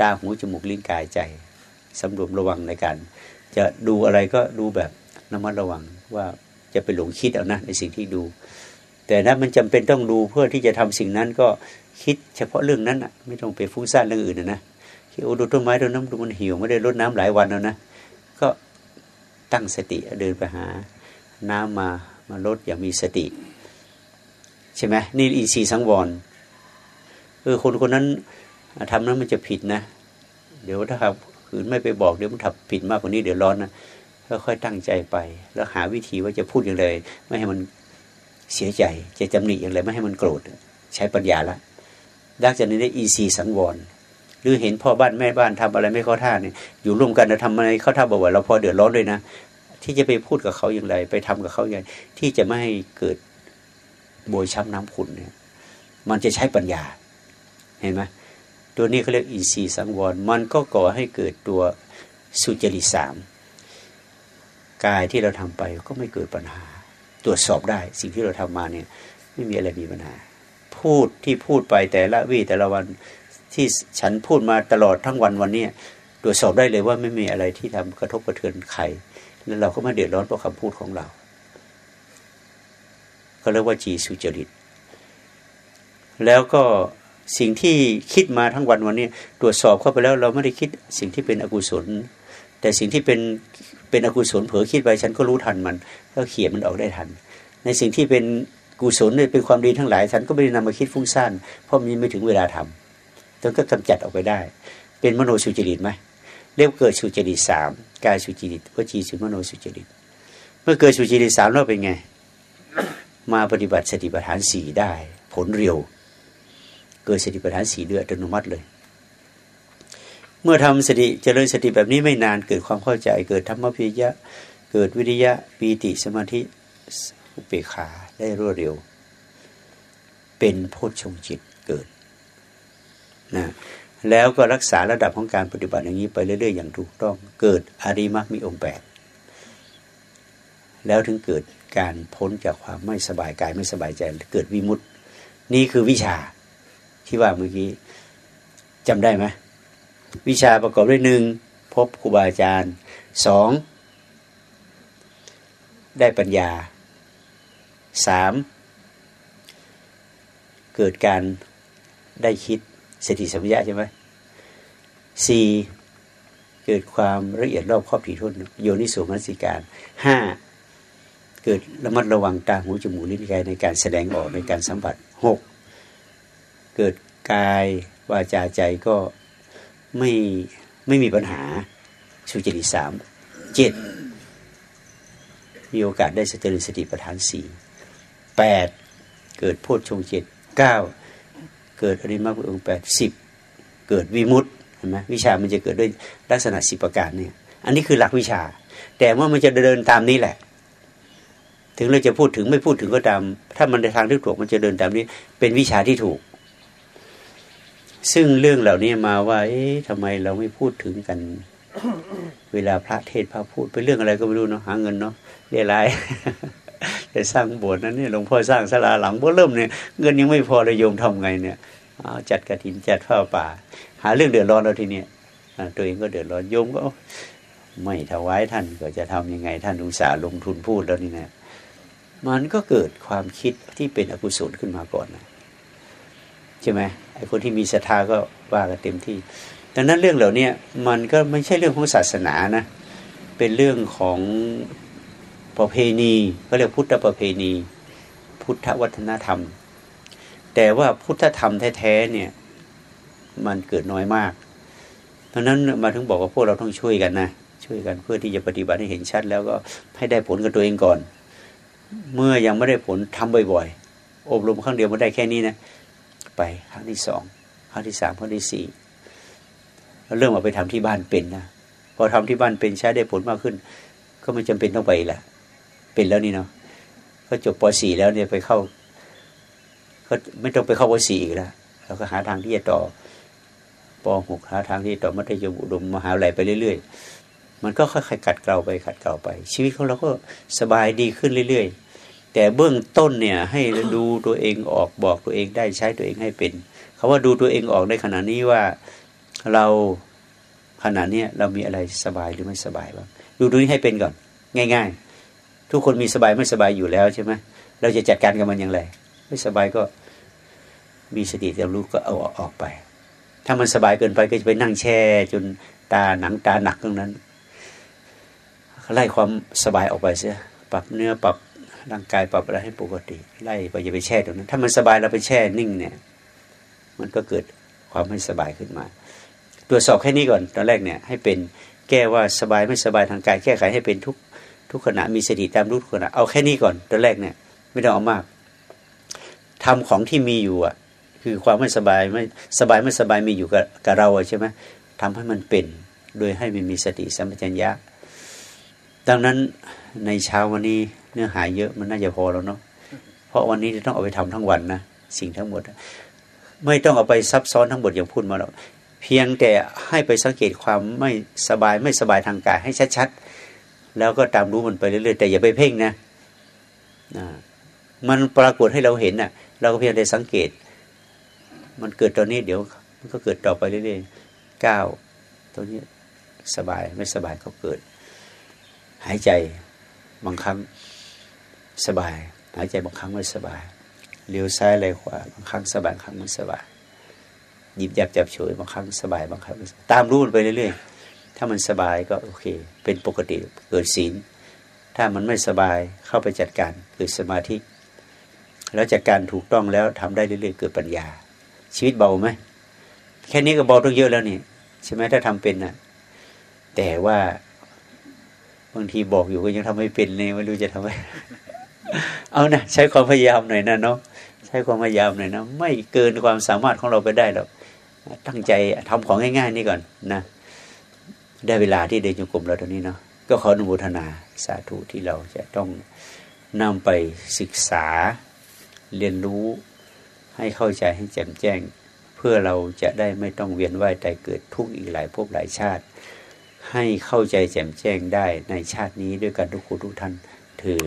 ตาหูจมูกลิ้นกายใจ สำรวมระวังในการ จะดูอะไรก็ดูแบบระมัดระวังว่าจะไปหลงคิดเอานะในสิ่งที่ดู แต่ถ้ามันจำเป็นต้องดูเพื่อที่จะทำสิ่งนั้นก็คิดเฉพาะเรื่องนั้นอะ ไม่ต้องไปฟุ้งซ่านเรื่องอื่นนะคิดโอ้ดูต้นไม้ต้นน้ำดูมันหิวไม่ได้รดน้ำหลายวันแล้วนะก็ตั้งสติเดินไปหา น้ำมามาลดอย่างมีสติ ใช่ไหมนี่อินทรีย์สังวรเออคนคนนั้นทำนั้นมันจะผิดนะ เดี๋ยวถ้าครับ ขืนไม่ไปบอกเดี๋ยวมันทำผิดมากกว่านี้เดี๋ยวร้อนนะค่อยๆตั้งใจไป แล้วหาวิธีว่าจะพูดอย่างไร ไม่ให้มันเสียใจ จะจำหนิอย่างไรไม่ให้มันโกรธ ใช้ปัญญาละดักจากนี้ได้อีซีสังวรหรือเห็นพ่อบ้านแม่บ้านทำอะไรไม่เข้าท่าเนี่ยอยู่ร่วมกันจะทำอะไรเข้าท่าบ่อกว่าเราพอเดือดร้อนด้วยนะที่จะไปพูดกับเขาอย่างไร ไปทำกับเขาอย่างไรที่จะไม่ให้เกิดโบยช้ำน้ำขุนเนี่ย มันจะใช้ปัญญา เห็นไหม ตัวนี้เขาเรียกอินทรีย์สังวร มันก็ก่อให้เกิดตัวสุจริตสามกายที่เราทำไปก็ไม่เกิดปัญหา ตรวจสอบได้สิ่งที่เราทำมาเนี่ย ไม่มีอะไรมีปัญหา พูดที่พูดไปแต่ละวี่แต่ละวันที่ฉันพูดมาตลอดทั้งวันวันนี้ตรวจสอบได้เลยว่าไม่มีอะไรที่ทำกระทบกระเทือนใครแล้วเราก็ไม่เดือดร้อนเพราะคำพูดของเราก็เรียกว่าจีสุจริต แล้วก็ สิ่งที่คิดมาทั้งวันวันนี้ตรวจสอบเข้าไปแล้วเราไม่ได้คิดสิ่งที่เป็นอกุศล แต่สิ่งที่เป็นเป็นอกุศลเผลอคิดไปฉันก็รู้ทันมัน ก็เขียนมันออกได้ทัน ในสิ่งที่เป็นกุศลเนี่ยเป็นความดีทั้งหลายฉันก็ไม่ได้นำมาคิดฟุ้งซ่านเพราะมีไม่ถึงเวลาทำจนก็กำจัดออกไปได้ เป็นมโนสุจริตไหมเรียกเกิดสุจริตสามกายสุจริตวจีสุมโนสุจริต เมื่อเกิดสุจริตสามแล้วเป็นไง มาปฏิบัติสติปัฏฐานสี่ได้ ผลเร็ว เกิดสติปัฏฐานสี่ด้วยอัตโนมัติเลย เมื่อทำสติเจริญสติแบบนี้ไม่นานเกิดความเข้าใจ เกิดธรรมพิยะ เกิดวิริยะปีติสมาธิอุเบกขาได้รวดเร็ว เป็นโพชฌงจิตเกิดนะแล้วก็รักษาระดับของการปฏิบัติอย่างนี้ไปเรื่อยๆอย่างถูกต้องเกิดอริมักมีองค์แปดแล้วถึงเกิดการพ้นจากความไม่สบายกายไม่สบายใจเกิดวิมุตตินี่คือวิชา ที่ว่าเมื่อกี้จำได้ไหมวิชาประกอบด้วยหนึ่งพบครูบาอาจารย์สองได้ปัญญาสามเกิดการได้คิดสติสัมปชัญญะใช่ไหมสี่เกิดความละเอียดรอบครอบถี่ถ้วนโยนิสุมัสิการห้าเกิดระมัดระวังตาหูจมูกลิ้นกายในการแสดงออกในการสัมผัสหก เกิดกายวาจาใจก็ไม่ไม่มีปัญหาสุจริตสามเจ็ดมีโอกาสได้สติสติปัฏฐานสี่แปดเกิดโพชฌงเจ็ดเก้าเกิดอริมักองแปดสิบเกิดวิมุตเห็นไหมวิชามันจะเกิดด้วยลักษณะสิบประการเนี่ย อันนี้คือหลักวิชา แต่ว่ามันจะเดินตามนี้แหละ ถึงเราจะพูดถึงไม่พูดถึงก็ตาม ถ้ามันในทางที่ถูกมันจะเดินตามนี้ เป็นวิชาที่ถูก ซึ่งเรื่องเหล่านี้มาว่า เอ๊ะทำไมเราไม่พูดถึงกัน เวลาพระเทศพระพูดเป็นเรื่องอะไรก็ไม่รู้เนาะหาเงินเนาะเรียรายจะสร้างโบสถ์นั้นเนี่ยหลวงพ่อสร้างศาลาหลังบ่เริ่มเนี่ยเงินยังไม่พอเลยโยมทำไงเนี่ยจัดกระถินจัดผ้าป่า หาเรื่องเดือดร้อนเราทีเนี้ยตัวเองก็เดือดร้อนโยมก็ไม่ถวายท่านก็จะทำยังไง ท่านอุตส่าห์ลงทุนพูดแล้วนี่นะมันก็เกิดความคิดที่เป็นอกุศลขึ้นมาก่อนนะใช่ไหม ไอ้คนที่มีศรัทธาก็ว่ากันเต็มที่ ดังนั้นเรื่องเหล่านี้มันก็ไม่ใช่เรื่องของศาสนานะ เป็นเรื่องของประเพณีเขาเรียกพุทธประเพณี พุทธวัฒนธรรม แต่ว่าพุทธธรรมแท้ๆเนี่ยมันเกิดน้อยมาก เพราะนั้นมาถึงบอกว่าพวกเราต้องช่วยกันนะช่วยกันเพื่อที่จะปฏิบัติให้เห็นชัด แล้วก็ให้ได้ผลกับตัวเองก่อน เมื่อยังไม่ได้ผลทำบ่อย ๆ อบรมครั้งเดียวมันได้แค่นี้นะ ไปครั้งที่สองครั้งที่สามครั้งที่สี่เริ่มเอาไปทำที่บ้านเป็นนะพอทำที่บ้านเป็นใช้ได้ผลมากขึ้น ก็ไม่จำเป็นต้องไปละเป็นแล้วนี่เนาะก็จบป .4 แล้วเนี่ยไปเข้าก็ไม่ต้องไปเข้าป .4 อีกแล้วเราก็หาทางที่จะต่อป .6 หาทางที่ต่อมัธยมอุดมมหาวิทยาลัยไปเรื่อย ๆ มันก็ค่อยๆกัดเกลาไปขัดเกลาไป ชีวิตของเราก็สบายดีขึ้นเรื่อย ๆ แต่เบื้องต้นเนี่ยให้ดูตัวเองออกบอกตัวเองได้ใช้ตัวเองให้เป็นคาว่าดูตัวเองออกในขณะนี้ว่าเราขณะนี้เรามีอะไรสบายหรือไม่สบายบ้างดูตัวนี้ให้เป็นก่อน ง่าย ๆ ทุกคนมีสบายไม่สบายอยู่แล้วใช่ไหมเราจะจัดการกับมันอย่างไร ไม่สบายก็มีสติเรียนรู้ก็เอาออกไป ถ้ามันสบายเกินไปก็จะไปนั่งแช่ จนตาหนังตาหนักตรงนั้นไล่ความสบายออกไปเสียปรับเนื้อปรับ ร่างกายปรับอะไรให้ปกติ ไล่ไปอย่าไปแช่ตรงนั้น ถ้ามันสบายเราไปแช่นิ่งเนี่ย มันก็เกิดความไม่สบายขึ้นมา ตรวจสอบแค่นี้ก่อน ตอนแรกเนี่ย ให้เป็นแก้ว่าสบายไม่สบายทางกาย แก้ไขให้เป็นทุกทุกขณะมีสติตามรู้ทุกขณะเอาแค่นี้ก่อนตัวแรกเนี่ย ไม่ต้องเอามากทำของที่มีอยู่อะ คือความไม่สบายไม่สบายไม่สบายมีอยู่กับกับเราใช่ไหมทำให้มันเป็น โดยให้มันมีสติสัมปชัญญะดังนั้นในเช้าวันนี้ เนื้อหาเยอะมันน่าจะพอแล้วเนาะเพราะวันนี้จะต้องเอาไปทำทั้งวันนะสิ่งทั้งหมด ไม่ต้องเอาไปซับซ้อนทั้งหมดอย่างพูดมาหรอกเพียงแต่ให้ไปสังเกตความไม่สบายไม่สบายทางกายให้ชัดๆแล้วก็ตามรู้มันไปเรื่อยๆแต่อย่าไปเพ่งนะมันปรากฏให้เราเห็นน่ะ เราก็เพียงแต่สังเกต มันเกิดตอนนี้เดี๋ยว มันก็เกิดต่อไปเรื่อยๆก้าวตัวนี้สบายไม่สบายก็เกิด หายใจบางครั้ง สบาย หายใจบางครั้งไม่สบายเลี้ยวซ้ายไหลขวาบางครั้งสบายบางครั้งไม่สบายหยิบยับจับเฉยบางครั้งสบายบางครั้งตามรู้มันไปเรื่อยๆ ถ้ามันสบายก็โอเค เป็นปกติเกิดศีลถ้ามันไม่สบายเข้าไปจัดการเกิดสมาธิ แล้วจัดการถูกต้องแล้วทำได้เรื่อยๆเกิดปัญญา ชีวิตเบาไหมแค่นี้ก็เบาต้องเยอะแล้วนี่ใช่ไหมถ้าทำเป็นนะแต่ว่าบางทีบอกอยู่ก็ยังทำไม่เป็นเลยไม่รู้จะทำไง เอานะใช้ความพยายามหน่อยนะเนาะใช้ความพยายามหน่อยนะไม่เกินความสามารถของเราไปได้หรอกตั้งใจทำของง่ายๆนี่ก่อนนะ ได้เวลาที่เดินจงกรมเราตรงนี้เนาะก็ขออนุโมทนาสาธุที่เราจะต้องนำไปศึกษาเรียนรู้ให้เข้าใจให้แจ่มแจ้ง เพื่อเราจะได้ไม่ต้องเวียนว่ายตายเกิดทุกข์อีกหลายภพหลายชาติ ให้เข้าใจแจ่มแจ้งได้ในชาตินี้ด้วยกันทุกคนทุกท่านถือ